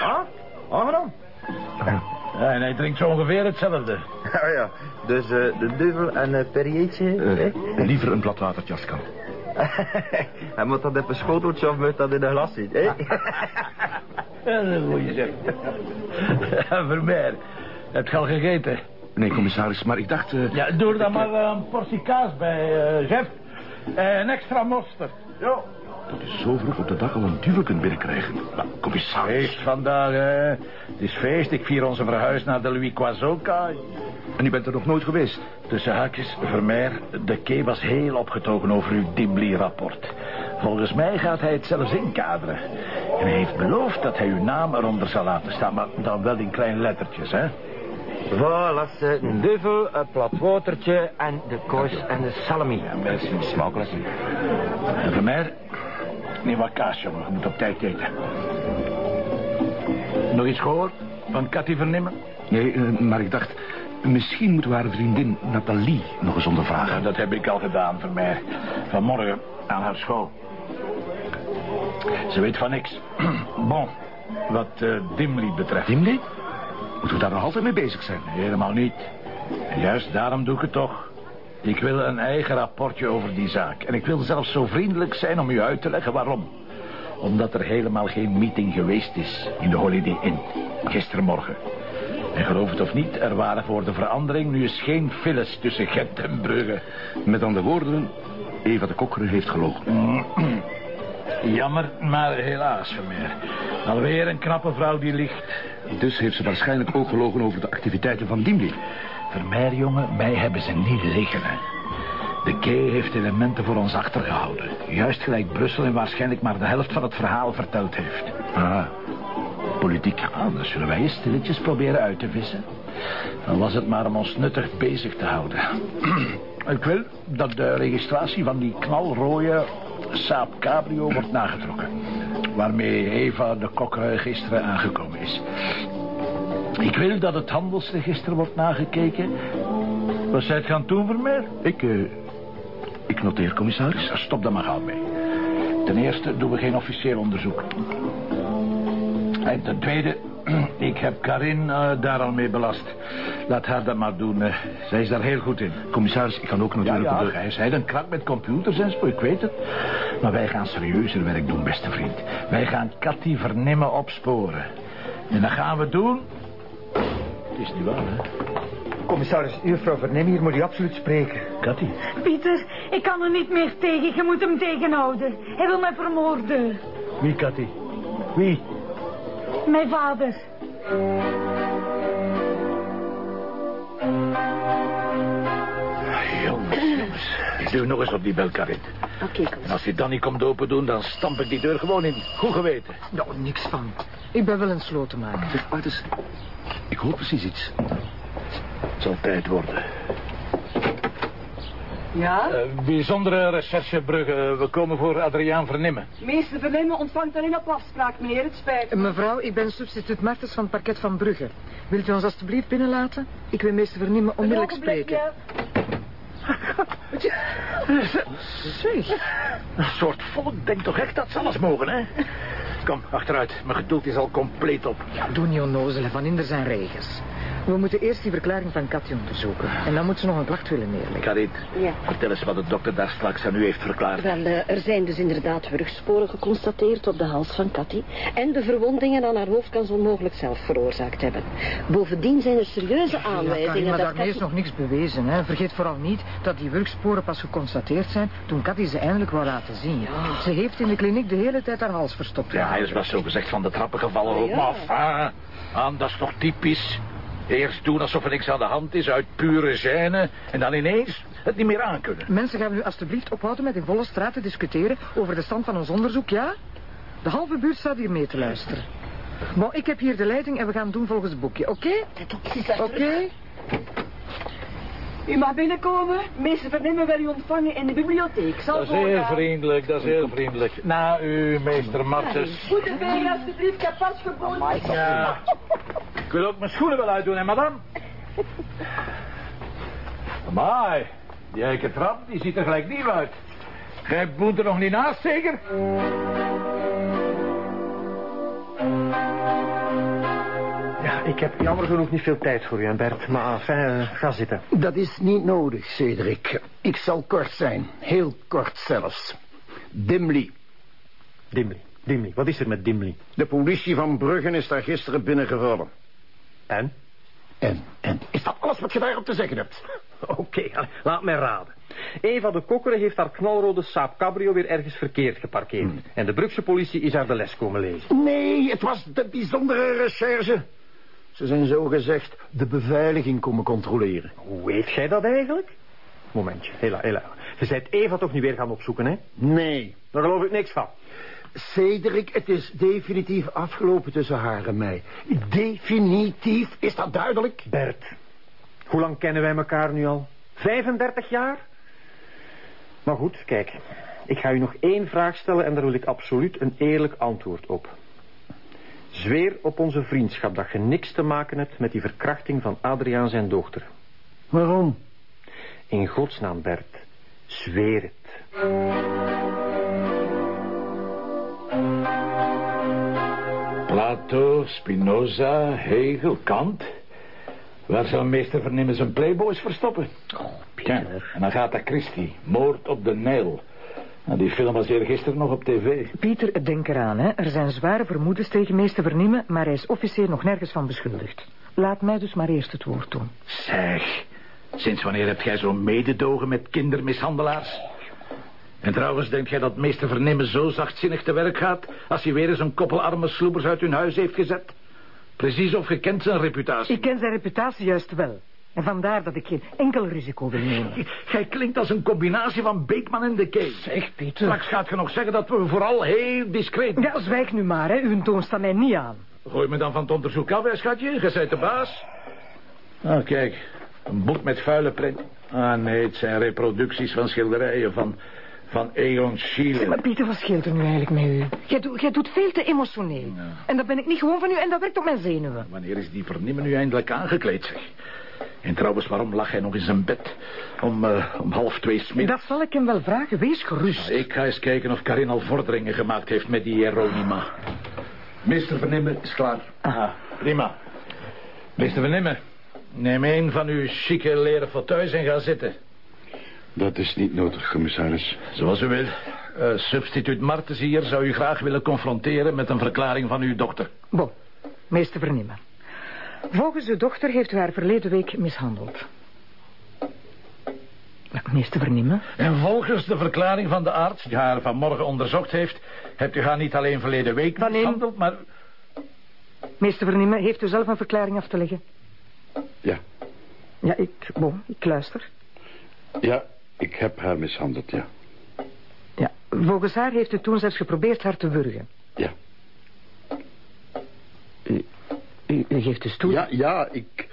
Ah, aangenaam. Ja, en hij drinkt zo ongeveer hetzelfde. Ja, ja. Dus eh, de duvel en een perrietje, hè? liever een plat watertje als kan. Hij moet dat op een schoteltje of moet dat in een glas zien, hè? Dat is een goeie zeg. Ja, Vermeer, heb je al gegeten? Nee, commissaris, maar ik dacht... eh, Ja, doe er dan maar eh, een portie kaas bij, eh, chef. En een extra mosterd. Ja. Dat is zo vroeg op de dag al een duvel kunt binnenkrijgen. Maar, commissaris... Feest vandaag, hè. Het is feest. Ik vier onze verhuis naar de Louis Quazot-kaai. En u bent er nog nooit geweest? Tussen haakjes, Vermeer, de K was heel opgetogen over uw Dimbly-rapport. Volgens mij gaat hij het zelfs inkaderen. En hij heeft beloofd dat hij uw naam eronder zal laten staan, maar dan wel in kleine lettertjes, hè? Voilà, ze, een duvel, een plat watertje en de koos en de salami. Ja, merci. Smakelijk. En Vermeer, neem wat kaas, jongen. Je moet op tijd eten. Nog iets gehoord van Cathy Vernimmen? Nee, eh, maar ik dacht... Misschien moeten we haar vriendin Nathalie nog eens ondervragen. Ja, dat heb ik al gedaan, Vermeer. Vanmorgen aan haar school. Ze weet van niks. Bon, wat eh Dimly betreft. Dimly? Moeten we daar nog altijd mee bezig zijn? Helemaal niet. En juist daarom doe ik het toch. Ik wil een eigen rapportje over die zaak. En ik wil zelfs zo vriendelijk zijn om u uit te leggen waarom. Omdat er helemaal geen meeting geweest is in de Holiday Inn. Gistermorgen. En geloof het of niet, er waren voor de verandering nu eens geen files tussen Gent en Brugge. Met andere woorden, Eva de Kokker heeft gelogen. Jammer, maar helaas, Vermeer. Alweer een knappe vrouw die ligt. Dus heeft ze waarschijnlijk ook gelogen over de activiteiten van Dimly. Vermeer, jongen, mij hebben ze niet liggen, hè. De K heeft elementen voor ons achtergehouden. Juist gelijk Brussel en waarschijnlijk maar de helft van het verhaal verteld heeft. Ah, politiek. Ja, dan zullen wij eens stilletjes proberen uit te vissen. Dan was het maar om ons nuttig bezig te houden. Ik wil dat de registratie van die knalrooie Saab Cabrio wordt nagetrokken. Waarmee Eva de Kokker gisteren aangekomen is. Ik wil dat het handelsregister wordt nagekeken. Wat zijt gaan doen, Vermeer? Ik, eh, ik noteer, commissaris. Stop daar maar gauw mee. Ten eerste doen we geen officieel onderzoek. En ten tweede, ik heb Karin eh, daar al mee belast. Laat haar dat maar doen. eh. zij is daar heel goed in. Commissaris, ik kan ook natuurlijk... ja, op de- hij zei een krak met computers en zo, ik weet het. Maar wij gaan serieuzer werk doen, beste vriend. Wij gaan Cathy Vernimmen opsporen. En dat gaan we doen... Het is niet waar, hè? Commissaris, juffrouw Vernem hier moet u absoluut spreken. Cathy? Pieter, ik kan er niet meer tegen. Je moet hem tegenhouden. Hij wil mij vermoorden. Wie, Cathy? Wie? Mijn vader. Jongens, jongens. Ik duw nog eens op die bel, Karin. Oké, En als hij dan niet komt open doen, dan stamp ik die deur gewoon in. Goed geweten. Nou, niks van. Ik ben wel een slotenmaker. Zeg, eens. Ik hoor precies iets. Het zal tijd worden. Ja? Eh, bijzondere recherchebrugge. We komen voor Adriaan Vernimmen. Meester Vernemen ontvangt alleen op afspraak, meneer. Het spijt me. Mevrouw, ik ben substituut Martens van het parket van Brugge. Wilt u ons alstublieft binnenlaten? Ik wil meester Vernemen onmiddellijk spreken. Zeg. Een soort volk denkt toch echt dat ze alles mogen, hè? Kom, achteruit. Mijn geduld is al compleet op. Ja, doe niet onnozelen, van inder zijn regels. We moeten eerst die verklaring van Katje onderzoeken. En dan moet ze nog een klacht willen neerleggen. Karin, Ja. vertel eens wat de dokter daar straks aan u heeft verklaard. Wel, eh, er zijn dus inderdaad wurgsporen geconstateerd op de hals van Cathy. En de verwondingen aan haar hoofd kan ze onmogelijk zelf veroorzaakt hebben. Bovendien zijn er serieuze Ja, Karin, aanwijzingen maar dat daarmee is nog niks bewezen. Hè. Vergeet vooral niet dat die wurgsporen pas geconstateerd zijn... toen Katty ze eindelijk wou laten zien. Ze heeft in de kliniek de hele tijd haar hals verstopt. Ja, hij is wel zo gezegd van de trappen gevallen. Ja. Maar enfin, aan, dat is toch typisch. Eerst doen alsof er niks aan de hand is, uit pure gêne... en dan ineens het niet meer aankunnen. Mensen, gaan we nu alstublieft ophouden met in volle straat te discussiëren... over de stand van ons onderzoek, ja? De halve buurt staat hier mee te luisteren. Bon, ik heb hier de leiding en we gaan doen volgens het boekje, oké? Oké? U mag binnenkomen. Meester Vernemen wil u ontvangen in de bibliotheek. Zal Dat is heel vriendelijk, dat is heel vriendelijk. Na u, meester Martens. Goede benen, alstublieft. Ik heb pas geboden. Ja. Ik wil ook mijn schoenen wel uitdoen, hè, madame? Amai, die eiken trap, die ziet er gelijk nieuw uit. Gij boent er nog niet naast, zeker? Ja, ik heb jammer genoeg niet veel tijd voor u, Bert. Maar enfin, eh, ga zitten. Dat is niet nodig, Cedric. Ik zal kort zijn. Heel kort zelfs. Dimly. Dimly, Dimly. Wat is er met Dimly? De politie van Bruggen is daar gisteren binnengevallen. En? En, en, is dat alles wat je daarop te zeggen hebt? Oké, allee, laat mij raden. Eva de Kokkeren heeft haar knalrode Saab Cabrio weer ergens verkeerd geparkeerd. En de Brugse politie is haar de les komen lezen. Nee, het was de bijzondere recherche. Ze zijn zogezegd de beveiliging komen controleren. Hoe weet jij dat eigenlijk? Momentje, hela, hela. Je zijt Eva toch niet weer gaan opzoeken, hè? Nee. Daar geloof ik niks van. Cedric, het is definitief afgelopen tussen haar en mij. Definitief, is dat duidelijk? Bert, hoe lang kennen wij elkaar nu al? 35 jaar? Maar goed, kijk. Ik ga u nog één vraag stellen en daar wil ik absoluut een eerlijk antwoord op. Zweer op onze vriendschap dat je niks te maken hebt met die verkrachting van Adriaan zijn dochter. Waarom? In godsnaam, Bert. Zweer het. Plato, Spinoza, Hegel, Kant. Waar zou meester Vernemen zijn playboys verstoppen? Oh, Pieter. en Agatha Christie, Moord op de Nijl. Nou, die film was hier gisteren nog op tv. Pieter, denk eraan, hè. Er zijn zware vermoedens tegen meester Vernemen... maar hij is officieel nog nergens van beschuldigd. Laat mij dus maar eerst het woord doen. Zeg, sinds wanneer hebt jij zo'n mededogen met kindermishandelaars? En trouwens, denk jij dat meester Vernemen zo zachtzinnig te werk gaat... als hij weer eens een koppel arme sloebers uit hun huis heeft gezet? Precies of je kent zijn reputatie. Ik ken zijn reputatie juist wel. En vandaar dat ik geen enkel risico wil nemen. Jij klinkt als een combinatie van Beekman en de Kees. Zeg, Pieter. Straks gaat je nog zeggen dat we vooral heel discreet... Ja, zwijg nu maar, hè. Uw toon staat mij niet aan. Gooi me dan van het onderzoek af, hè, schatje. Je bent de baas. Ah, kijk. Een boek met vuile print. Ah, nee, het zijn reproducties van schilderijen van... van Egon Schiele. Maar Pieter, wat scheelt er nu eigenlijk met u? Jij, doet- jij doet veel te emotioneel. En dat ben ik niet gewoon van u en dat werkt op mijn zenuwen. Wanneer is die vernemen nu eindelijk aangekleed, zeg? En trouwens, waarom lag hij nog in zijn bed? Om, eh, om half twee smiddags? Dat zal ik hem wel vragen. Wees gerust. Ik ga eens kijken of Karin al vorderingen gemaakt heeft met die Hieronima. Meester Vernemen is klaar. Ah, prima. Meester Vernemen, neem een van uw chique leren fauteuils en ga zitten. Dat is niet nodig, commissaris. Zoals u wil. Eh, substituut Martens hier zou u graag willen confronteren met een verklaring van uw dochter. Bon, meester Vernemen. Volgens uw dochter heeft u haar verleden week mishandeld. Meester Vernemen? En volgens de verklaring van de arts die haar vanmorgen onderzocht heeft... hebt u haar niet alleen verleden week Wanneer? mishandeld, maar... Meester Vernemen, heeft u zelf een verklaring af te leggen? Ja. Ja, ik, bon, ik luister. Ja, ik heb haar mishandeld, ja. Ja, volgens haar heeft u toen zelfs geprobeerd haar te wurgen. Ja. U geeft dus toe... Ja, ja, ik...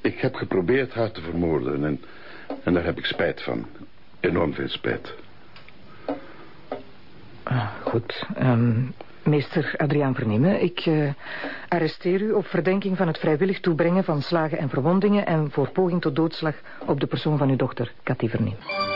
Ik heb geprobeerd haar te vermoorden en, en daar heb ik spijt van. Enorm veel spijt. Ah, goed. Ehm, meester Adriaan Vernemen, ik eh, arresteer u op verdenking van het vrijwillig toebrengen van slagen en verwondingen... en voor poging tot doodslag op de persoon van uw dochter, Cathy Vernemen.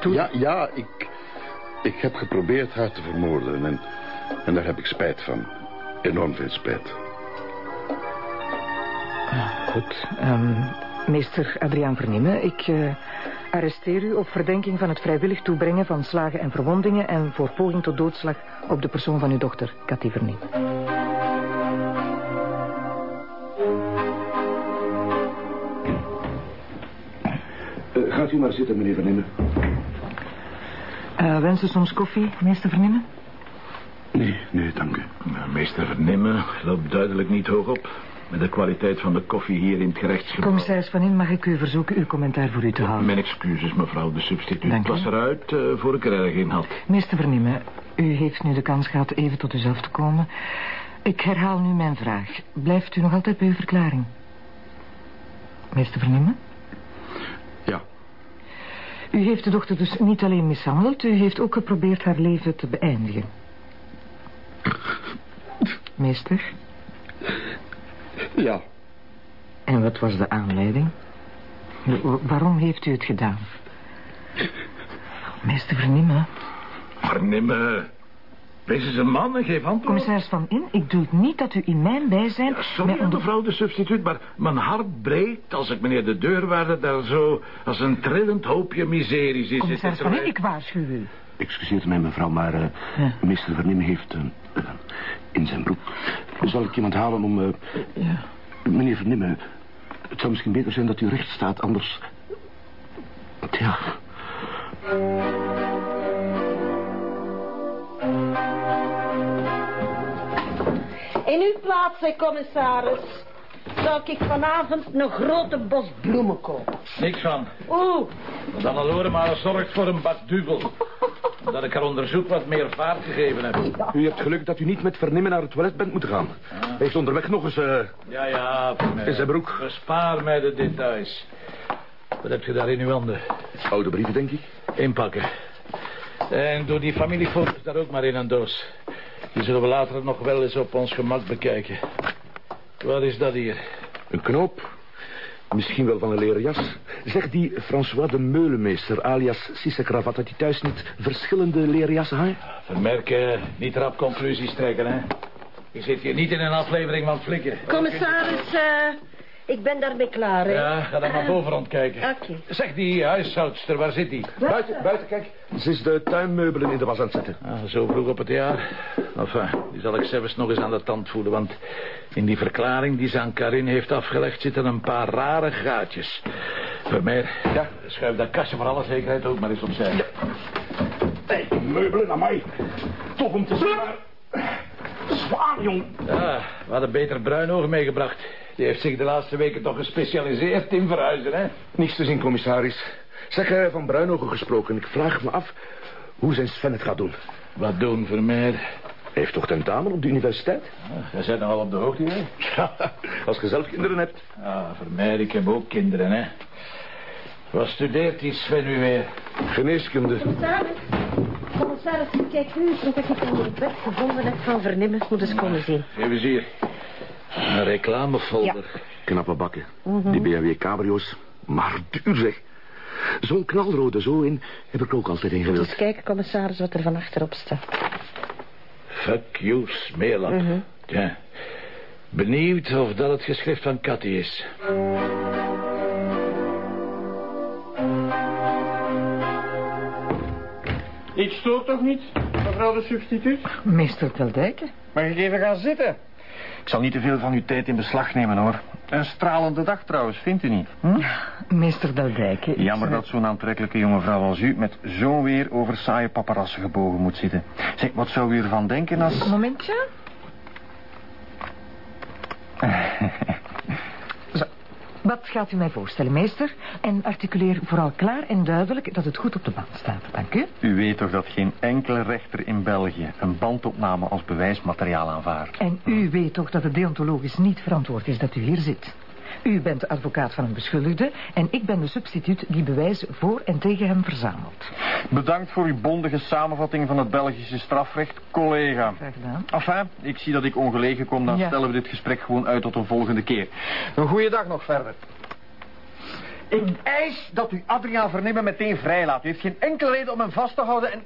Toe... Ja, ja, ik... Ik heb geprobeerd haar te vermoorden en, en daar heb ik spijt van. Enorm veel spijt. Goed. ehm, meester Adriaan Vernemen, ik eh, arresteer u op verdenking van het vrijwillig toebrengen van slagen en verwondingen en voor poging tot doodslag op de persoon van uw dochter, Cathy Vernemen. Eh, gaat u maar zitten, meneer Van Immen. Uh, wens u soms koffie, meester Vernemen? Nee, nee, dank u. Nou, meester Vernemen loopt duidelijk niet hoog op. Met de kwaliteit van de koffie hier in het gerechtsgebouw. Commissaris Van In, mag ik u verzoeken uw commentaar voor u te houden? Mijn excuses, mevrouw de substituut. Dank u. was eruit eh, voor ik er erg in had. Meester Vernemen, u heeft nu de kans gehad even tot uzelf te komen. Ik herhaal nu mijn vraag. Blijft u nog altijd bij uw verklaring? Meester Vernemen? U heeft de dochter dus niet alleen mishandeld... u heeft ook geprobeerd haar leven te beëindigen. Meester? Ja. En wat was de aanleiding? Wa- Waarom heeft u het gedaan? Meester Vernemen? Vernemen. Wees eens een man en geef antwoord. Commissaris Van In, ik doe het niet dat u in mijn bijzijn... Sorry, mij onder- mevrouw de substituut, maar mijn hart breekt als ik meneer de deurwaarder daar zo als een trillend hoopje miserie zie Commissaris. Van In, ik waarschuw u. Excuseert mij, mevrouw, maar eh, meester Vernemen heeft eh, in zijn broek. Zal ik iemand halen om... eh, Ja. Meneer Vernemen, het zou misschien beter zijn dat u recht staat, anders... Ja, Plaats, hè, commissaris, zou ik vanavond een grote bos bloemen kopen. Niks van. Oeh, Dan al horen maar zorgt voor een bak duvel. Dat ik haar onderzoek wat meer vaart gegeven heb. u hebt geluk dat u niet met Vernemen naar het toilet bent moeten gaan. Hij heeft onderweg nog eens... eh, Ja, ja. In zijn broek. Bespaar mij de details. Wat heb je daar in uw handen? oude brieven, denk ik. Inpakken. En doe die familiefoto's daar ook maar in een doos. Die zullen we later nog wel eens op ons gemak bekijken. Wat is dat hier? Een knoop. Misschien wel van een leren jas. Zeg die François de Meulemeester, alias Sisse Kravat... dat hij thuis niet verschillende leren jassen heeft? Vermerken, niet rap conclusies trekken, hè. Je zit hier niet in een aflevering van Flikken. commissaris, eh, ik ben daarmee klaar, hè. Ja, ga dan maar boven rondkijken. Oké. Zeg, die huishoudster, waar zit die? Buiten, buiten, kijk. Ze is de tuinmeubelen in de was aan het zetten. Ah, zo vroeg op het jaar. Enfin, die zal ik zelfs nog eens aan de tand voelen, want in die verklaring die ze aan Karin heeft afgelegd zitten een paar rare gaatjes. Vermeer, ja, schuif dat kastje voor alle zekerheid ook maar eens opzij. Hey, meubelen aan mij. Toch om te zien, maar... Zwaar, jong. Ja, we hadden beter Bruinoog meegebracht. Die heeft zich de laatste weken toch gespecialiseerd in verhuizen, hè? Niets te zien, commissaris. Zeg, eh, van Bruinogen gesproken. Ik vraag me af hoe zijn Sven het gaat doen. Wat doen, Vermeer? Hij heeft toch tentamen op de universiteit? Ah, Jij bent nog wel op de hoogte, hè? Ja, als je zelf kinderen hebt. Ah, Vermeer, ik heb ook kinderen, hè? Wat studeert die Sven nu weer? Geneeskunde. Commissaris, commissaris, kijk nu eens wat ik onder het bed gevonden heb van Vernemen. Moet eens komen zien. Even hier. Een reclamefolder. Knappe bakken. Mhm. Die BMW cabrio's. Maar duur, zeg. Zo'n knalrode zo in heb ik ook altijd in gewild. Dus kijken, commissaris, wat er van achterop staat. Fuck you, smeerlap. Mhm. Ja. Benieuwd of dat het geschrift van Cathy is. Iets stoort toch niet, mevrouw de substituut? Meester Teldijken? Mag ik even gaan zitten? Ik zal niet te veel van uw tijd in beslag nemen, hoor. Een stralende dag trouwens, vindt u niet? Hm? Meester Deldijken... ik- Jammer dat zo'n aantrekkelijke jonge vrouw als u... met zo'n weer over saaie paparassen gebogen moet zitten. Zeg, wat zou u ervan denken als... Momentje. Wat gaat u mij voorstellen, meester? En articuleer vooral klaar en duidelijk dat het goed op de band staat. Dank u. U weet toch dat geen enkele rechter in België... een bandopname als bewijsmateriaal aanvaardt? En u weet toch dat het deontologisch niet verantwoord is dat u hier zit. U bent de advocaat van een beschuldigde en ik ben de substituut die bewijs voor en tegen hem verzamelt. Bedankt voor uw bondige samenvatting van het Belgische strafrecht, collega. Graag gedaan. Enfin, ik zie dat ik ongelegen kom, dan Ja. stellen we dit gesprek gewoon uit tot een volgende keer. Een goede dag nog verder. Ik eis dat u Adriaan Vernemen meteen vrijlaat. U heeft geen enkele reden om hem vast te houden en...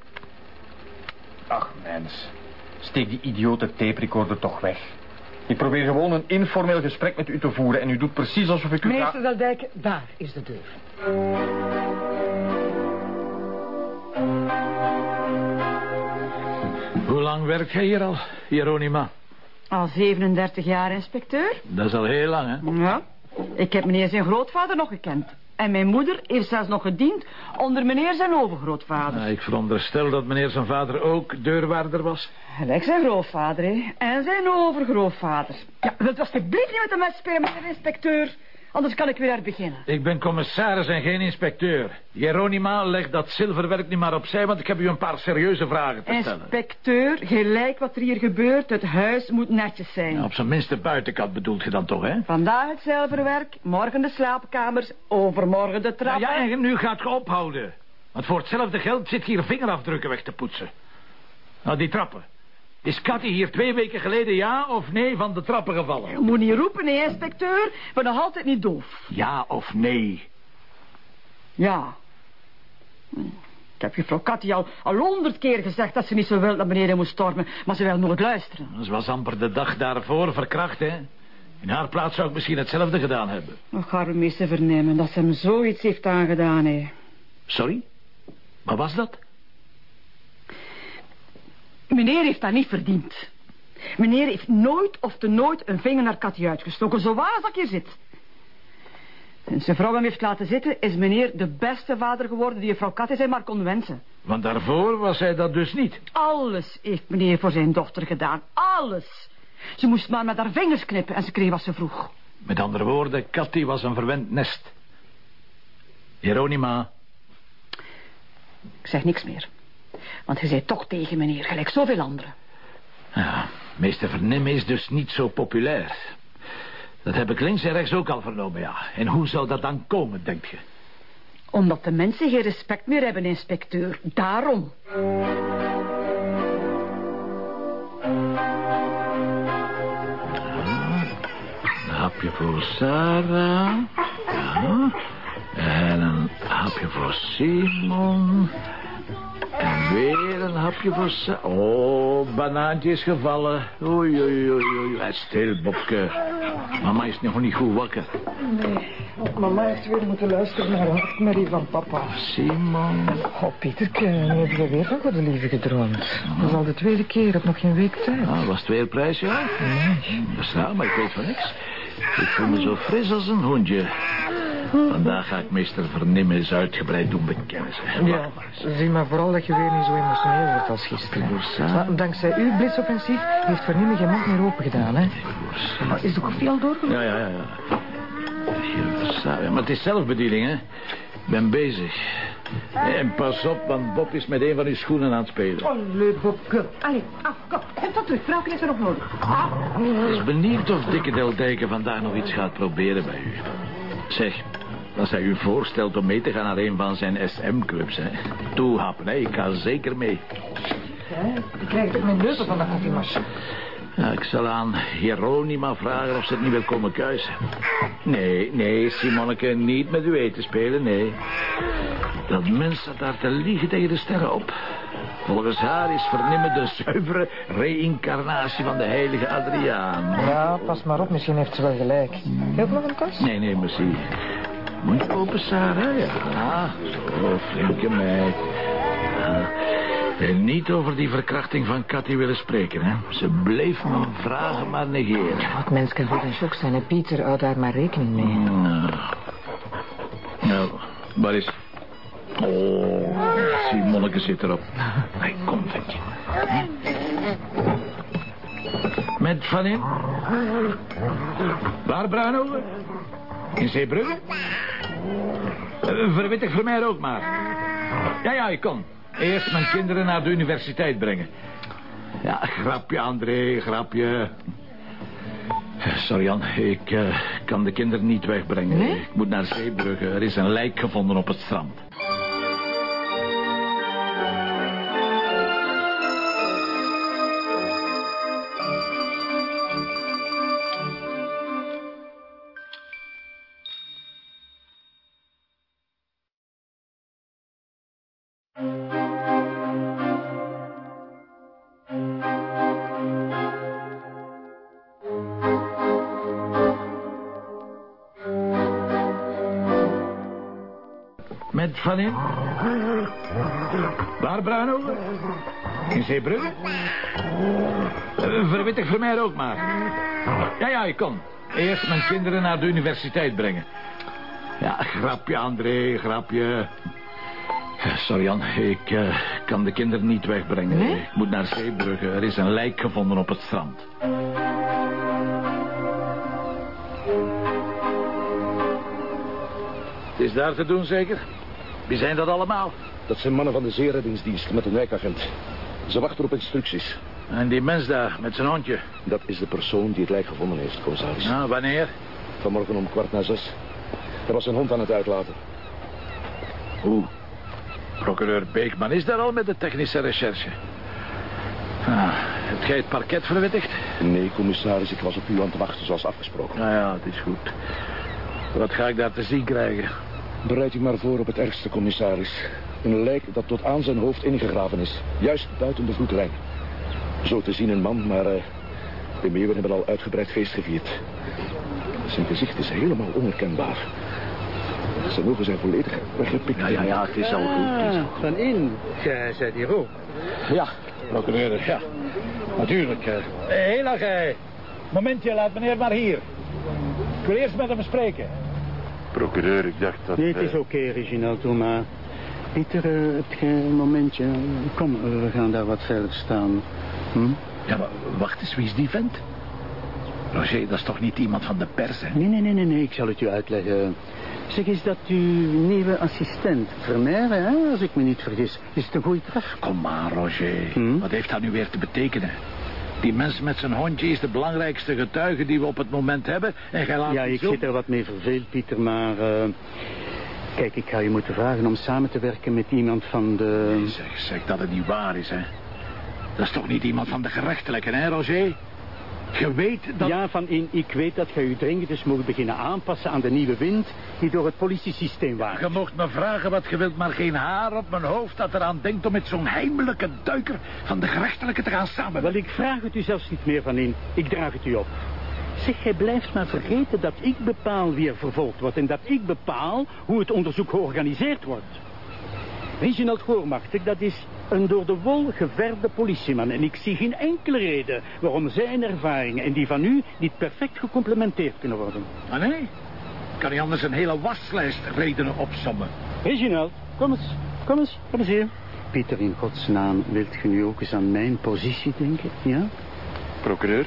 Ach, mens. Steek die idiote tape recorder toch weg. Ik probeer gewoon een informeel gesprek met u te voeren en u doet precies alsof ik u... Meester Deldijk, daar is de deur. Hoe lang werkt jij hier al, Hieronima? Al 37 jaar, inspecteur. Dat is al heel lang, hè? Ja. Ik heb meneer zijn grootvader nog gekend. En mijn moeder heeft zelfs nog gediend onder meneer zijn overgrootvader. Nou, ik veronderstel dat meneer zijn vader ook deurwaarder was. Gelijk zijn grootvader, hè. En zijn overgrootvader. Ja, wilt u alsjeblieft niet met de mes spelen, meneer inspecteur. Anders kan ik weer uit beginnen. Ik ben commissaris en geen inspecteur. Jeronima, leg dat zilverwerk niet maar opzij, want ik heb u een paar serieuze vragen te stellen. Inspecteur, gelijk wat er hier gebeurt, het huis moet netjes zijn. Nou, op zijn minste buitenkant bedoelt je dan toch, hè? Vandaag het zilverwerk, morgen de slaapkamers, overmorgen de trappen. Ja, ja, en nu gaat je ophouden. Want voor hetzelfde geld zit hier vingerafdrukken weg te poetsen. Nou, die trappen. Is Cathy hier twee weken geleden ja of nee van de trappen gevallen? Je moet niet roepen, nee, inspecteur. Ik ben nog altijd niet doof. Ja of nee? Ja. Hm. Ik heb juffrouw Cathy al, al honderd keer gezegd dat ze niet zo wil dat beneden moest stormen, maar ze wil nooit luisteren. Ze was amper de dag daarvoor verkracht, hè? In haar plaats zou ik misschien hetzelfde gedaan hebben. Nog arme meester vernemen dat ze hem zoiets heeft aangedaan, hè. Sorry? Wat was dat? Meneer heeft dat niet verdiend. Meneer heeft nooit of te nooit een vinger naar Cathy uitgestoken, zo waar als dat ik hier zit. Sinds zijn vrouw hem heeft laten zitten, is meneer de beste vader geworden die juffrouw Cathy zijn maar kon wensen. Want daarvoor was hij dat dus niet. Alles heeft meneer voor zijn dochter gedaan. Alles. Ze moest maar met haar vingers knippen en ze kreeg wat ze vroeg. Met andere woorden, Cathy was een verwend nest. Jeronima. Ik zeg niks meer. Want je zei toch tegen meneer, gelijk zoveel anderen. Ja, meester Vernim is dus niet zo populair. Dat heb ik links en rechts ook al vernomen, ja. En hoe zou dat dan komen, denk je? Omdat de mensen geen respect meer hebben, inspecteur. Daarom. Een hapje voor Sarah. Ja. En een hapje voor Simon. En weer een hapje voor Sa... Oh, banaantje is gevallen. Oei, oei, oei, oei. Hij stil, Bobke. Mama is nog niet goed wakker. Nee, want mama heeft weer moeten luisteren naar de hartmerrie van papa. Simon. Oh, Pieterke, nu heb je weer van de lieve gedroomd. Dat is al de tweede keer op nog geen week tijd. Ah, was het weer prijs, ja? Nee. Dat is raar, maar ik weet van niks. Ik voel me zo fris als een hondje. Vandaag ga ik meester Vernim eens uitgebreid doen bekennen. Ja, zie maar vooral dat je weer niet zo emotioneel wordt als gisteren. Maar dankzij uw blitsoffensief heeft Vernimme geen mond meer open gedaan, hè? Maar is de koffie al doorgelopen? Ja, ja, ja. ja. Hier, Sa- ja, maar het is zelfbediening, hè. Ik ben bezig. En pas op, want Bob is met een van uw schoenen aan het spelen. Oh, leuk, Bobke. Allee, af, kom. Geef dat terug. Vrouwke is er nog nodig. Ah. Ik is benieuwd of Dikke Deldijken vandaag nog iets gaat proberen bij u. Zeg, als hij u voorstelt om mee te gaan naar een van zijn SM-clubs, hè. Toe, happen, hè. Ik ga zeker mee. Ik krijg toch mijn neus van de koffiemachine. Ja, ik zal aan Hieronima vragen of ze het niet wil komen kuisen. Nee, nee, Simonneke, niet met u eten spelen, nee. Dat mens staat daar te liegen tegen de sterren op. Volgens haar is Vernimmen de zuivere reïncarnatie van de heilige Adriaan. Ja, pas maar op, misschien heeft ze wel gelijk. Heb je nog een tas? Nee, nee, merci. Mondje open, Sarah, ja. Zo, flinke meid. Ja. En niet over die verkrachting van Cathy willen spreken, hè. Ze bleef mijn vragen maar negeren. Het mens kan goed in shock zijn, en Pieter, daar maar rekening mee. Nou, nou waar is... Oh, Simonneke zit erop. Hij komt, ventje. Met Van in? Waar, Bruinhoven? In Zeebrugge? Uh, verwittig voor mij ook maar. Ja, ja, ik kom. Eerst mijn kinderen naar de universiteit brengen. Ja, grapje, André, grapje. Sorry, Jan, ik eh, kan de kinderen niet wegbrengen. Ik moet naar Zeebrugge. Er is een lijk gevonden op het strand. Van in? Waar, Bruinogen? In Zeebrugge? Uh, verwittig voor mij ook maar. Ja, ja, ik kom. Eerst mijn kinderen naar de universiteit brengen. Ja, grapje, André, grapje. Sorry, Jan, ik uh, kan de kinderen niet wegbrengen. Nee? Ik moet naar Zeebrugge. Er is een lijk gevonden op het strand. Het is daar te doen, zeker? Wie zijn dat allemaal? Dat zijn mannen van de zeereddingsdienst met een wijkagent. Ze wachten op instructies. En die mens daar, met zijn hondje? Dat is de persoon die het lijk gevonden heeft, commissaris. Nou, wanneer? Vanmorgen om kwart na zes. Er was een hond aan het uitlaten. Hoe? Procureur Beekman is daar al met de technische recherche. Ah, heb jij het parket verwittigd? Nee, commissaris, ik was op u aan het wachten zoals afgesproken. Nou ja, het is goed. Wat ga ik daar te zien krijgen? Bereid u maar voor op het ergste, commissaris. Een lijk dat tot aan zijn hoofd ingegraven is. Juist buiten de voetlijn. Zo te zien een man, maar uh, de meeuwen hebben al uitgebreid feest gevierd. Zijn gezicht is helemaal onherkenbaar. Zijn ogen zijn volledig weggepikt. Ja, ja, ja, het is al goed. Het is al goed. Van in, jij zijt hier ook. Ja, procureur, ja. Natuurlijk. Uh. Hela, gij. Momentje, laat meneer maar hier. Ik wil eerst met hem spreken. Procureur, ik dacht dat... Nee, het is oké, okay, Reginald, doe maar. Pieter, uh, heb je een momentje? Kom, we gaan daar wat verder staan. Hm? Ja, maar wacht eens, wie is die vent? Roger, dat is toch niet iemand van de pers, hè? Nee, nee, nee, nee, nee, ik zal het u uitleggen. Zeg, is dat uw nieuwe assistent, Vermeer, hè? Als ik me niet vergis. Is het een goede tref? Kom maar, Roger. Hm? Wat heeft dat nu weer te betekenen? Die mens met zijn hondje is de belangrijkste getuige die we op het moment hebben. En gij laat ja, ik zit er wat mee verveeld, Pieter, maar... Uh... Kijk, ik ga je moeten vragen om samen te werken met iemand van de... Nee, zeg, zeg dat het niet waar is, hè. Dat is toch niet iemand van de gerechtelijke, hè, Roger? Je weet dat... Ja, van in, ik weet dat je je dringend eens moet beginnen aanpassen aan de nieuwe wind die door het politiesysteem waait. Je mocht me vragen wat je wilt, maar geen haar op mijn hoofd dat eraan denkt om met zo'n heimelijke duiker van de gerechtelijke te gaan samen. Wel, ik vraag het u zelfs niet meer van in. Ik draag het u op. Zeg, jij blijft maar vergeten dat ik bepaal wie er vervolgd wordt... en dat ik bepaal hoe het onderzoek georganiseerd wordt. Reginald Goormachtig, dat is een door de wol geverfde politieman... en ik zie geen enkele reden waarom zijn ervaringen en die van u niet perfect gecomplementeerd kunnen worden. Ah, nee? Kan hij anders een hele waslijst redenen opsommen? Reginald, kom eens, kom eens, kom eens hier. Pieter, in godsnaam, wilt je nu ook eens aan mijn positie denken, ja? Procureur?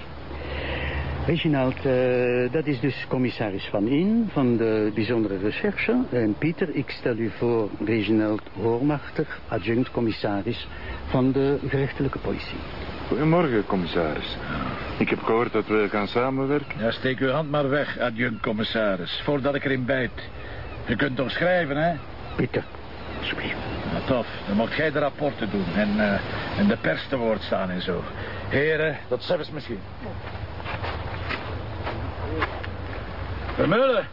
Reginald, uh, dat is dus commissaris Van In van de bijzondere recherche. En Pieter, ik stel u voor Reginald Hoormachter, adjunct-commissaris van de gerechtelijke politie. Goedemorgen, commissaris. Ik heb gehoord dat we gaan samenwerken. Ja, steek uw hand maar weg, adjunct-commissaris, voordat ik erin bijt. Je kunt toch schrijven, hè? Pieter, alsjeblieft. Nou, tof. Dan mocht jij de rapporten doen en, uh, en de pers te woord staan en zo. Heren, dat zelfs misschien. Vermeulen,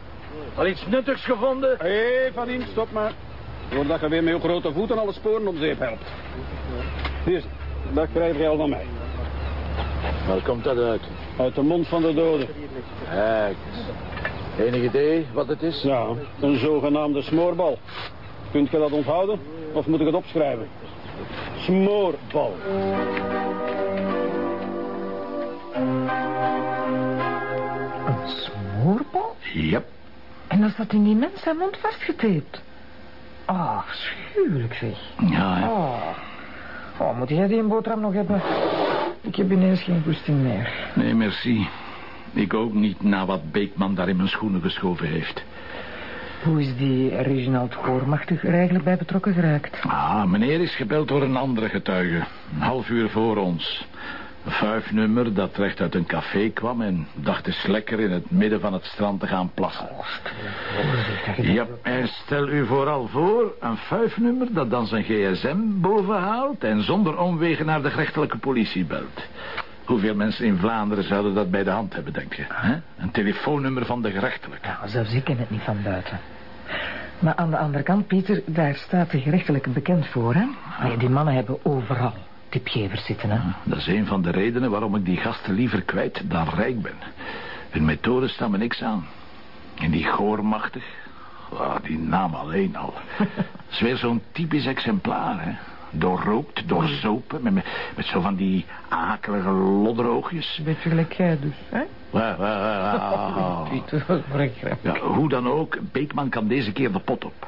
al iets nuttigs gevonden? Hé, hey, Van In, stop maar. Voordat je weer met je grote voeten alle sporen op zeep helpt. Hier, dat krijg je al van mij. Waar komt dat uit? Uit de mond van de doden. Kijk Enig idee wat het is? Ja, een zogenaamde smoorbal. Kunt je dat onthouden? Of moet ik het opschrijven? Smoorbal. Een smoorbal? Yep. En dan zat in die mens zijn mond vastgetaped. Oh, afschuwelijk zeg. Ja, hè? Oh. oh, moet jij die een boterham nog hebben? Ik heb ineens geen goesting meer. Nee, merci. Ik ook niet, na wat Beekman daar in mijn schoenen geschoven heeft. Hoe is die Reginald Goormachtig er eigenlijk bij betrokken geraakt? Ah, meneer is gebeld door een andere getuige. Een half uur voor ons. Een vuifnummer dat recht uit een café kwam... en dacht eens lekker in het midden van het strand te gaan plassen. Ja, en stel u vooral voor... een vuifnummer dat dan zijn gsm bovenhaalt... en zonder omwegen naar de gerechtelijke politie belt. Hoeveel mensen in Vlaanderen zouden dat bij de hand hebben, denk je? Hè? Een telefoonnummer van de gerechtelijke. Ja, zelfs ik ken het niet van buiten. Maar aan de andere kant, Pieter, daar staat de gerechtelijke bekend voor, hè? Nee, die mannen hebben overal tipgevers zitten, hè? Dat is een van de redenen waarom ik die gasten liever kwijt dan rijk ben. Hun methoden staan me niks aan. En die goormachtig... Ah, die naam alleen al. Dat is weer zo'n typisch exemplaar, hè. Doorrookt, doorzopen, met, met, met zo van die akelige lodderoogjes. Beetje gelijk jij dus, hè? Ja, hoe dan ook, Beekman kan deze keer de pot op.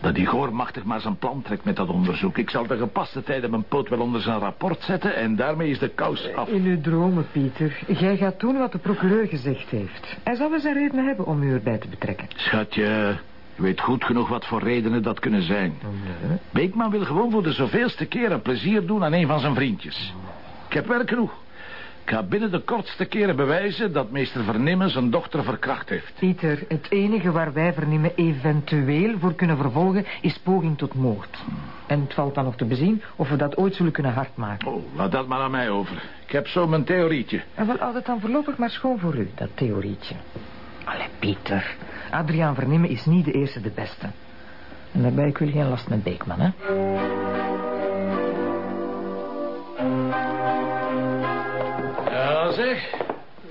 Dat die goor machtig maar zijn plan trekt met dat onderzoek. Ik zal de gepaste tijden mijn poot wel onder zijn rapport zetten... en daarmee is de kous af. In uw dromen, Pieter. Jij gaat doen wat de procureur gezegd heeft. Hij zal wel zijn reden hebben om u erbij te betrekken. Schatje, je weet goed genoeg wat voor redenen dat kunnen zijn. Beekman wil gewoon voor de zoveelste keer een plezier doen aan een van zijn vriendjes. Ik heb werk genoeg. Ik ga binnen de kortste keren bewijzen dat meester Vernimmen zijn dochter verkracht heeft. Pieter, het enige waar wij vernemen eventueel voor kunnen vervolgen... is poging tot moord. En het valt dan nog te bezien of we dat ooit zullen kunnen hardmaken. Oh, laat dat maar aan mij over. Ik heb zo mijn theorietje. En wel altijd dan voorlopig maar schoon voor u, dat theorietje. Allee, Pieter. Adriaan Vernimmen is niet de eerste de beste. En daarbij, ik wil geen last met Beekman, hè? Zeg.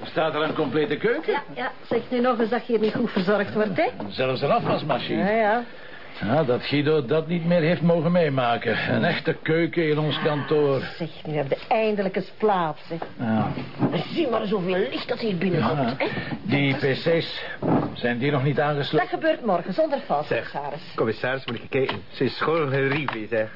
Staat er een complete keuken? Ja, ja, zeg nu nog eens dat je hier niet goed verzorgd wordt, hè? Zelfs een afwasmachine. Ja, ja. Ja, dat Guido dat niet meer heeft mogen meemaken. Een echte keuken in ons kantoor. Zeg, nu heb je eindelijk eens plaats, hè. Ja. Zie maar zoveel licht dat hier binnenkomt, hè. Die pc's, zijn die nog niet Dat aangesloten? gebeurt morgen, zonder vals, commissaris. Commissaris, moet ik kijken. Ze is schoon gerief, zeg.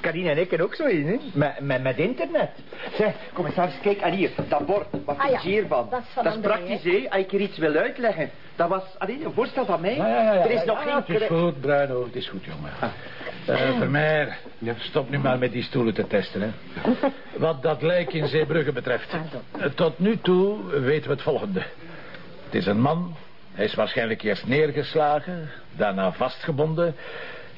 Karine en ik er ook zo in, hè? Met, met, met internet. Zeg, commissaris, kijk aan hier. Dat bord, wat Ah, ja. zeerband. Dat is van Dat is André, praktisch, hè? Als ik er iets wil uitleggen. Dat was allee, een voorstel van mij. Ja, ja, ja, ja. er is nog geen... Het is goed, Bruino, het is goed, jongen. Eh Vermeer, stop nu maar met die stoelen te testen, hè. Wat dat lijk in Zeebrugge betreft. eh, Tot nu toe weten we het volgende. Het is een man. Hij is waarschijnlijk eerst neergeslagen, daarna vastgebonden.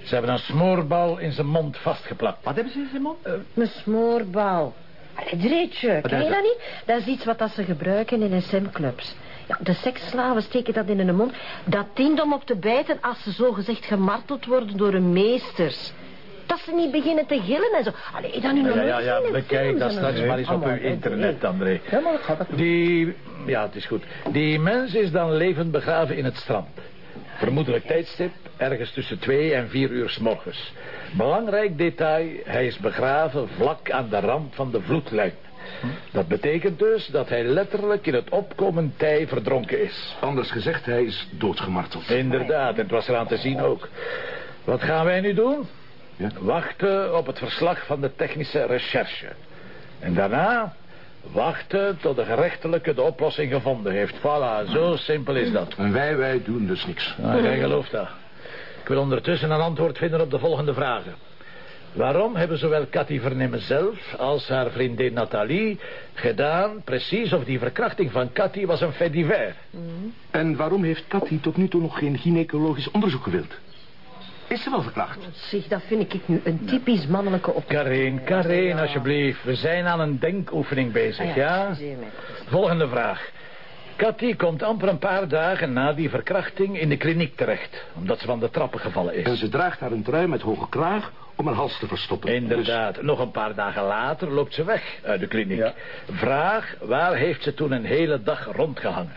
Ze hebben een smoorbal in zijn mond vastgeplakt. Wat hebben ze in zijn mond? Een smoorbal. Dreetje, Wat ken je dat? dat niet? Dat is iets wat dat ze gebruiken in SM-clubs. Ja, de seksslaven steken dat in hun mond. Dat dient om op te bijten als ze zogezegd gemarteld worden door hun meesters. Dat ze niet beginnen te gillen en zo. Allee, dan nu nog Ja, ja, ja, in bekijk dat straks maar eens op uw internet. André. Ja, maar ik ga dat. Die, ja, het is goed. Die mens is dan levend begraven in het strand. Vermoedelijk tijdstip, ergens tussen twee en vier uur s morgens. Belangrijk detail, hij is begraven vlak aan de rand van de vloedlijn. Dat betekent dus dat hij letterlijk in het opkomend tij verdronken is. Anders gezegd, hij is doodgemarteld. Inderdaad, en het was eraan te zien ook. Wat gaan wij nu doen? Wachten op het verslag van de technische recherche. En daarna wachten tot de gerechtelijke de oplossing gevonden heeft. Voilà, zo simpel is dat. En wij, wij doen dus niks. Nou, jij gelooft dat. Ik wil ondertussen een antwoord vinden op de volgende vragen. Waarom hebben zowel Cathy Vernimmen zelf als haar vriendin Nathalie gedaan... precies of die verkrachting van Cathy was een fait divers? En waarom heeft Cathy tot nu toe nog geen gynaecologisch onderzoek gewild? Is ze wel verkracht? Zeg, dat vind ik nu een typisch mannelijke op. Karin, Karin, alsjeblieft. We zijn aan een denkoefening bezig, Ah ja? Volgende vraag. Cathy komt amper een paar dagen na die verkrachting in de kliniek terecht. Omdat ze van de trappen gevallen is. En ze draagt haar een trui met hoge kraag om haar hals te verstoppen. Inderdaad. Nog een paar dagen later loopt ze weg uit de kliniek. Vraag, waar heeft ze toen een hele dag rondgehangen?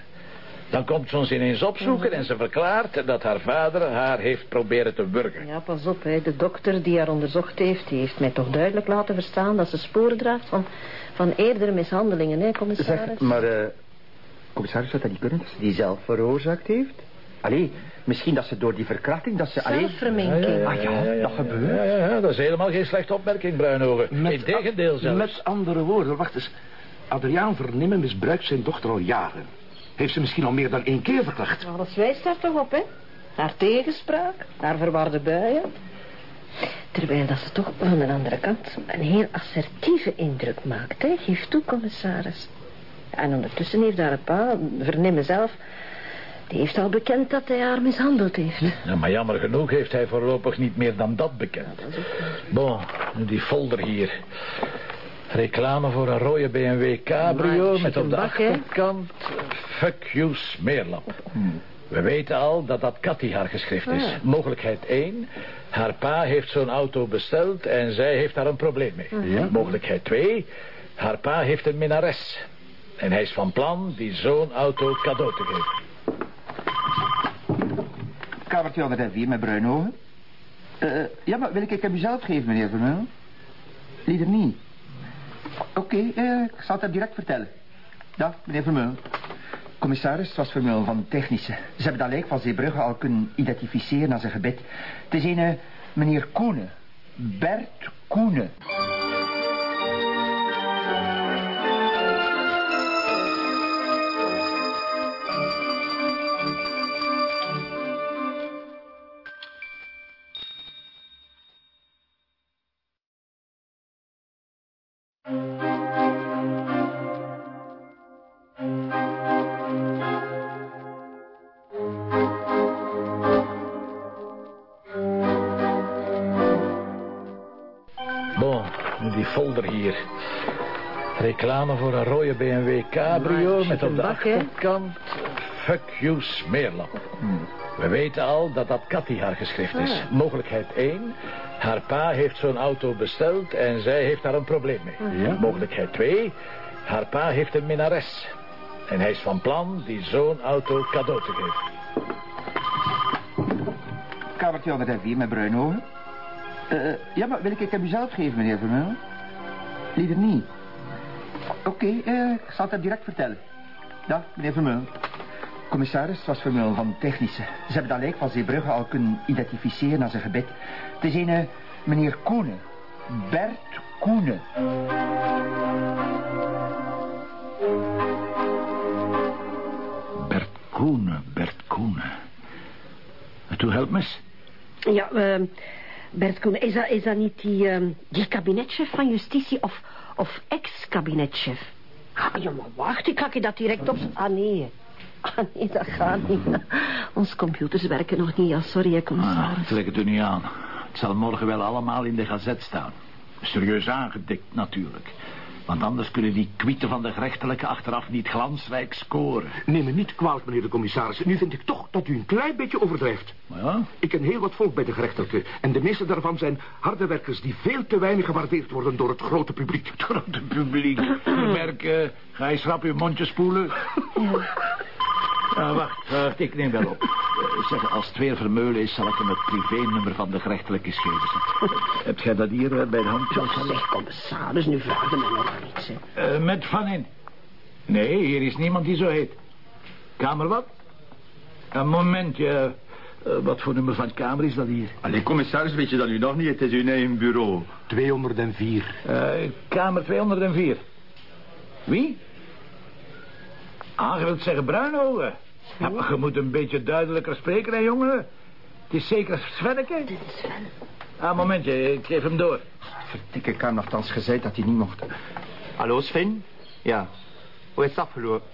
Dan komt ze ons ineens opzoeken en ze verklaart dat haar vader haar heeft proberen te wurgen. Ja, pas op, hè. de dokter die haar onderzocht heeft... die heeft mij toch duidelijk laten verstaan... dat ze sporen draagt van, van eerdere mishandelingen, hè, commissaris? Zeg, maar, eh commissaris, zou dat niet kunnen dat ze die zelf veroorzaakt heeft? Allee, misschien dat ze door die verkrachting, dat ze... allee- Zelfverminking. Ah ja, dat gebeurt. Ja, ja, ja, dat is helemaal geen slechte opmerking, Bruinogen. Integendeel zelfs. Met andere woorden, wacht eens. Adriaan Vernimmen misbruikt zijn dochter al jaren. Heeft ze misschien al meer dan één keer verkracht? Alles wijst daar toch op, hè? Haar tegenspraak, haar verwarde buien. Terwijl dat ze toch van de andere kant een heel assertieve indruk maakt, hè? Geef toe, commissaris. En ondertussen heeft haar pa, Vernimmen zelf... die heeft al bekend dat hij haar mishandeld heeft. Ja, maar jammer genoeg heeft hij voorlopig niet meer dan dat bekend. Bon, nu die folder hier. Reclame voor een rode BMW cabrio met op de bak, achterkant... Fuck you, smeerlap. We weten al dat dat Cathy haar geschrift is. Ah. Mogelijkheid 1. Haar pa heeft zo'n auto besteld en zij heeft daar een probleem mee. Mhm. Ja. Mogelijkheid 2. Haar pa heeft een minnares. En hij is van plan die zo'n auto cadeau te geven. Kamer 204 met bruine ogen. Eh, ja, maar wil ik, ik hem zelf geven, meneer Vermeulen? Liever niet. Oké, eh, ik zal het hem direct vertellen. Dag, meneer Vermeulen. Commissaris, was Vermeulen van Technische. Ze hebben dat lijk van Zeebrugge al kunnen identificeren als een gebed. Het is een eh, meneer Koenen. Bert Koenen. Reclame voor een rode BMW Cabrio Maar, met op de bak, achterkant... Fuck you, smeerlap. We weten al dat dat Cathy haar geschrift is. Ah. Mogelijkheid 1. Haar pa heeft zo'n auto besteld en zij heeft daar een probleem mee. Ja. Mogelijkheid 2. Haar pa heeft een minnares. En hij is van plan die zo'n auto cadeau te geven. Kamer 204 met bruine ogen. Eh, ja, maar wil ik, ik hem u zelf geven, meneer Vermeulen? Liever niet. Oké, eh, ik zal het hem direct vertellen. Dag, meneer Vermeulen. Commissaris, was Vermeulen van Technische. Ze hebben dat lijk van Zeebrugge al kunnen identificeren als een gebed. Het is een eh, meneer Koenen. Bert Koenen. Bert Koenen, Bert Koenen. Toe, help me eens. Ja, ehm, Bert Koen, is dat, is dat niet die, ehm, die kabinetchef van justitie of, of ex-kabinetchef? Ah, ja, maar wacht, ik kak je dat direct op... Ah, nee. Ah, nee, dat gaat niet. Onze computers werken nog niet. Ja, sorry, hè, commissaris. Ah, trek het er niet aan. Het zal morgen wel allemaal in de gazet staan. Serieus aangedikt natuurlijk. Want anders kunnen die kwieten van de gerechtelijke achteraf niet glansrijk scoren. Neem me niet kwalijk, meneer de commissaris. Nu vind ik toch dat u een klein beetje overdrijft. Ja? Ik ken heel wat volk bij de gerechtelijke. En de meeste daarvan zijn harde werkers die veel te weinig gewaardeerd worden door het grote publiek. Het grote publiek. Merk, eh, ga je schrap je mondje spoelen? Ja, wacht, wacht, ik neem wel op. Eh, Zeg, als het weer Vermeulen is, zal ik hem het privénummer van de gerechtelijke geven. Heb jij dat hier eh, bij de hand? Ja, zeg, commissaris, nu vraag je mij nog iets, hè. Eh, met Van in. Nee, hier is niemand die zo heet. Kamer wat? Een momentje. Eh, wat voor nummer van kamer is dat hier? Allee, commissaris, weet je dat u nog niet? Het is uw eigen bureau. 204. Eh, kamer 204. Wie? Ah, je wilt zeggen bruinogen. Ja, maar je moet een beetje duidelijker spreken, hè, jongen. Het is zeker Svenneke? Dit is Sven. Ah, momentje, ik geef hem door. Verdikke, ik heb nogthans gezegd dat hij niet mocht. Hallo, Sven? Ja. Hoe is het afgelopen?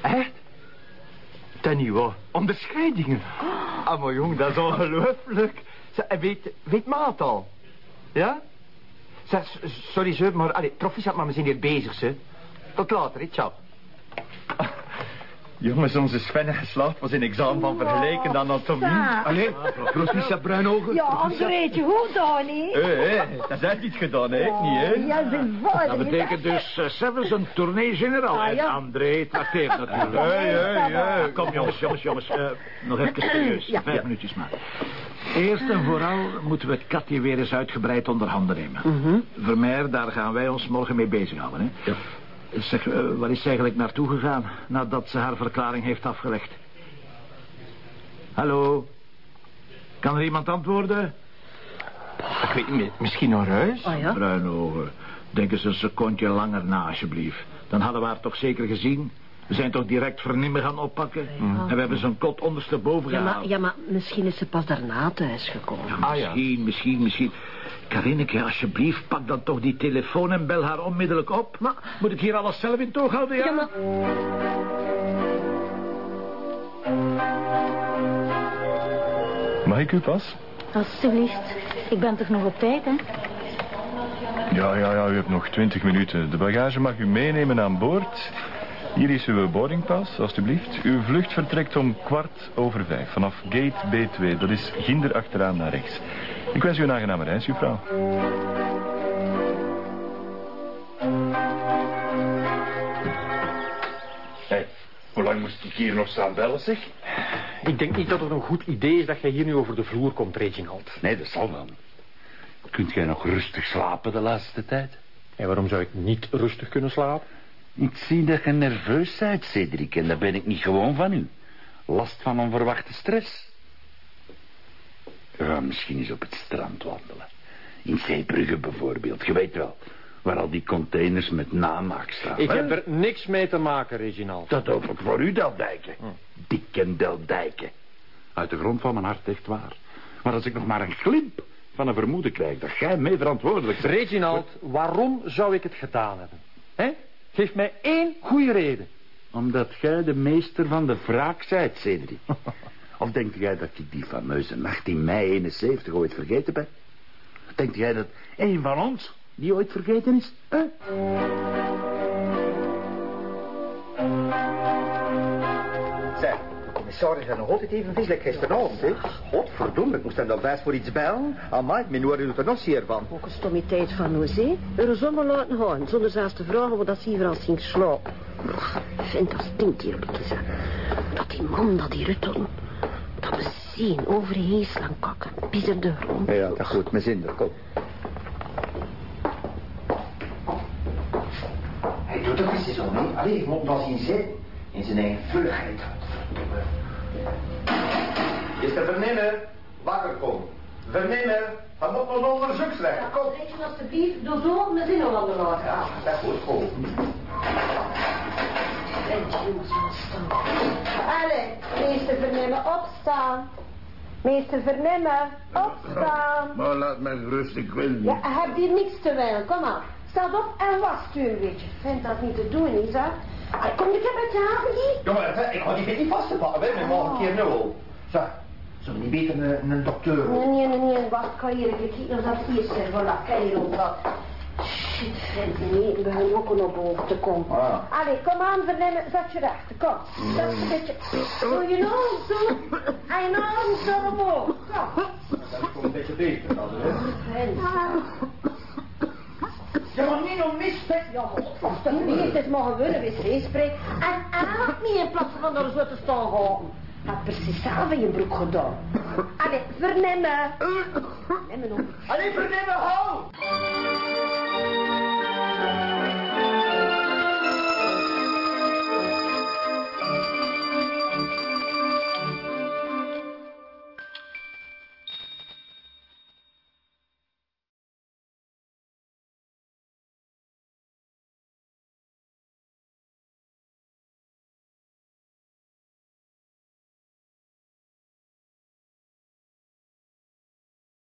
Echt? Ten nieuwe. Onderscheidingen. Ah, maar jong, dat is ongelooflijk. Zeg, en Weet, weet Maat al? Ja? Zeg, sorry, ze, maar... Allee, proficiat, maar we zijn hier bezig, ze. Tot later, hè. Ciao. Jongens, onze Sven is geslaagd voor zijn examen van vergelijkende anatomie. Ja. Allee, proficiat bruinogen. Ja, Andreetje, goed dan, hè? Hé, hé, dat is echt niet gedaan, hè? Niet, hè? Ja, zijn vader. Dat betekent dus uh, Sevens een tournee generaal. Ah, En. André trakteert natuurlijk. Hey, hey, hey. Kom, jongens, jongens, jongens. eh, nog even serieus. Ja. Vijf minuutjes maar. Eerst en vooral moeten we Katje weer eens uitgebreid onder handen nemen. Mhm. Vermeer, daar gaan wij ons morgen mee bezighouden. Hè? Ja. Zeg, eh, waar is ze eigenlijk naartoe gegaan nadat ze haar verklaring heeft afgelegd? Hallo? Kan er iemand antwoorden? Ik weet niet meer. Misschien naar huis? Ah, ja? Bruinogen. Denk eens een secondje langer na, alsjeblieft. Dan hadden we haar toch zeker gezien? We zijn toch direct vernimmen gaan oppakken? En we hebben zo'n kot ondersteboven Ja, gehaald. maar, ja, maar misschien is ze pas daarna thuis gekomen. Ja, misschien, misschien, misschien. Karineke, alsjeblieft, pak dan toch die telefoon en bel haar onmiddellijk op. Maar... Moet ik hier alles zelf in toog houden, ja? Ja, maar... Mag ik u pas? Alsjeblieft. Ik ben toch nog op tijd, hè? Ja, ja, ja, u hebt nog twintig minuten. De bagage mag u meenemen aan boord. Hier is uw boardingpas, alstublieft. Uw vlucht vertrekt om kwart over vijf vanaf gate B2. Dat is ginder achteraan naar rechts. Ik wens u een aangename reis, juffrouw. Hé, hoe lang moest ik hier nog staan bellen, zeg? Ik denk niet dat het een goed idee is dat jij hier nu over de vloer komt, Reginald. Nee, dat zal wel. Kunt jij nog rustig slapen de laatste tijd? En waarom zou ik niet rustig kunnen slapen? Ik zie dat je nerveus bent, Cedric, en dat ben ik niet gewoon van u. Last van onverwachte stress. Ja, misschien eens op het strand wandelen. In Zeebrugge bijvoorbeeld, je weet wel. Waar al die containers met namaak staan. Ik hè? heb er niks mee te maken, Reginald. Dat hoop ik voor u, Deldijken. Hm. Dikke Deldijken. Uit de grond van mijn hart, echt waar. Maar als ik nog maar een glimp van een vermoeden krijg... dat jij mee verantwoordelijk bent... Reginald, waarom zou ik het gedaan hebben? Hè? Geef mij één goede reden. Omdat jij de meester van de wraak zijt, Cedric. of denkt jij dat ik die fameuze nacht in mei 71 ooit vergeten ben? Denkt jij dat een van ons die ooit vergeten is? Hè? Commissaris is nog altijd even vies gisteravond, hè? Godverdomme, ik moest hem dan vijf voor iets bellen. Amai, mijn oor doet er nog zeer van. Ook een stommiteit van José. Er zomaar laten gaan, zonder zelfs te vragen wat dat ze hier als ging slapen. Ik vind dat stinkt hier. Dat die man, dat die rutten. Dat we zien over de heeslang kakken. Piezer de grond. Ja, dat goed, mijn zin, kom. Hij doet toch eens zo, nee? Allee, ik moet wel zien zitten. In zijn eigen vulligheid. Verdomme. Is de vernemen? Wakker kom. Vernemen, hij moet nog onderzoeksrecht. Kom. Weet je alstublieft, doe zo mijn zin de. Ja, dat is goed, kom. Allee, meester Vernemen, opstaan. Meester Vernemen, opstaan. Maar laat mij gerust, ik wil niet. Ja, heb hier niks te wijlen, kom aan. Sta op en was u een beetje. Vindt dat niet te doen, Isa? Kom, ik heb het te halen hier. Jongen, hè, ik ga die beetje niet vast te pakken. We mogen een keer nul. Zo, zullen we niet beter een, een dokter Nee, nee, nee, nee, wacht, kan hier even kijken of dat hier zit. Voilà, kijk hier op wat. Shit, vindt nee, we gaan ook nog boven te komen. Ah. Allee, kom aan, vernemen, zet je rechter, kom. Zet je een beetje. Doe je nou zo. En nou zo omhoog, kom. Dat komt een beetje beter dan, hè. Vent. Ja, maar niet om misspek. Ja, godverdomme, niet, het is maar gewoon een wc-spray. En aard niet in plaats van er zo te staan houden. Had precies zelf in je broek gedaan. Allee, vernemen. Vernemen nog. Allee, vernemen, hou!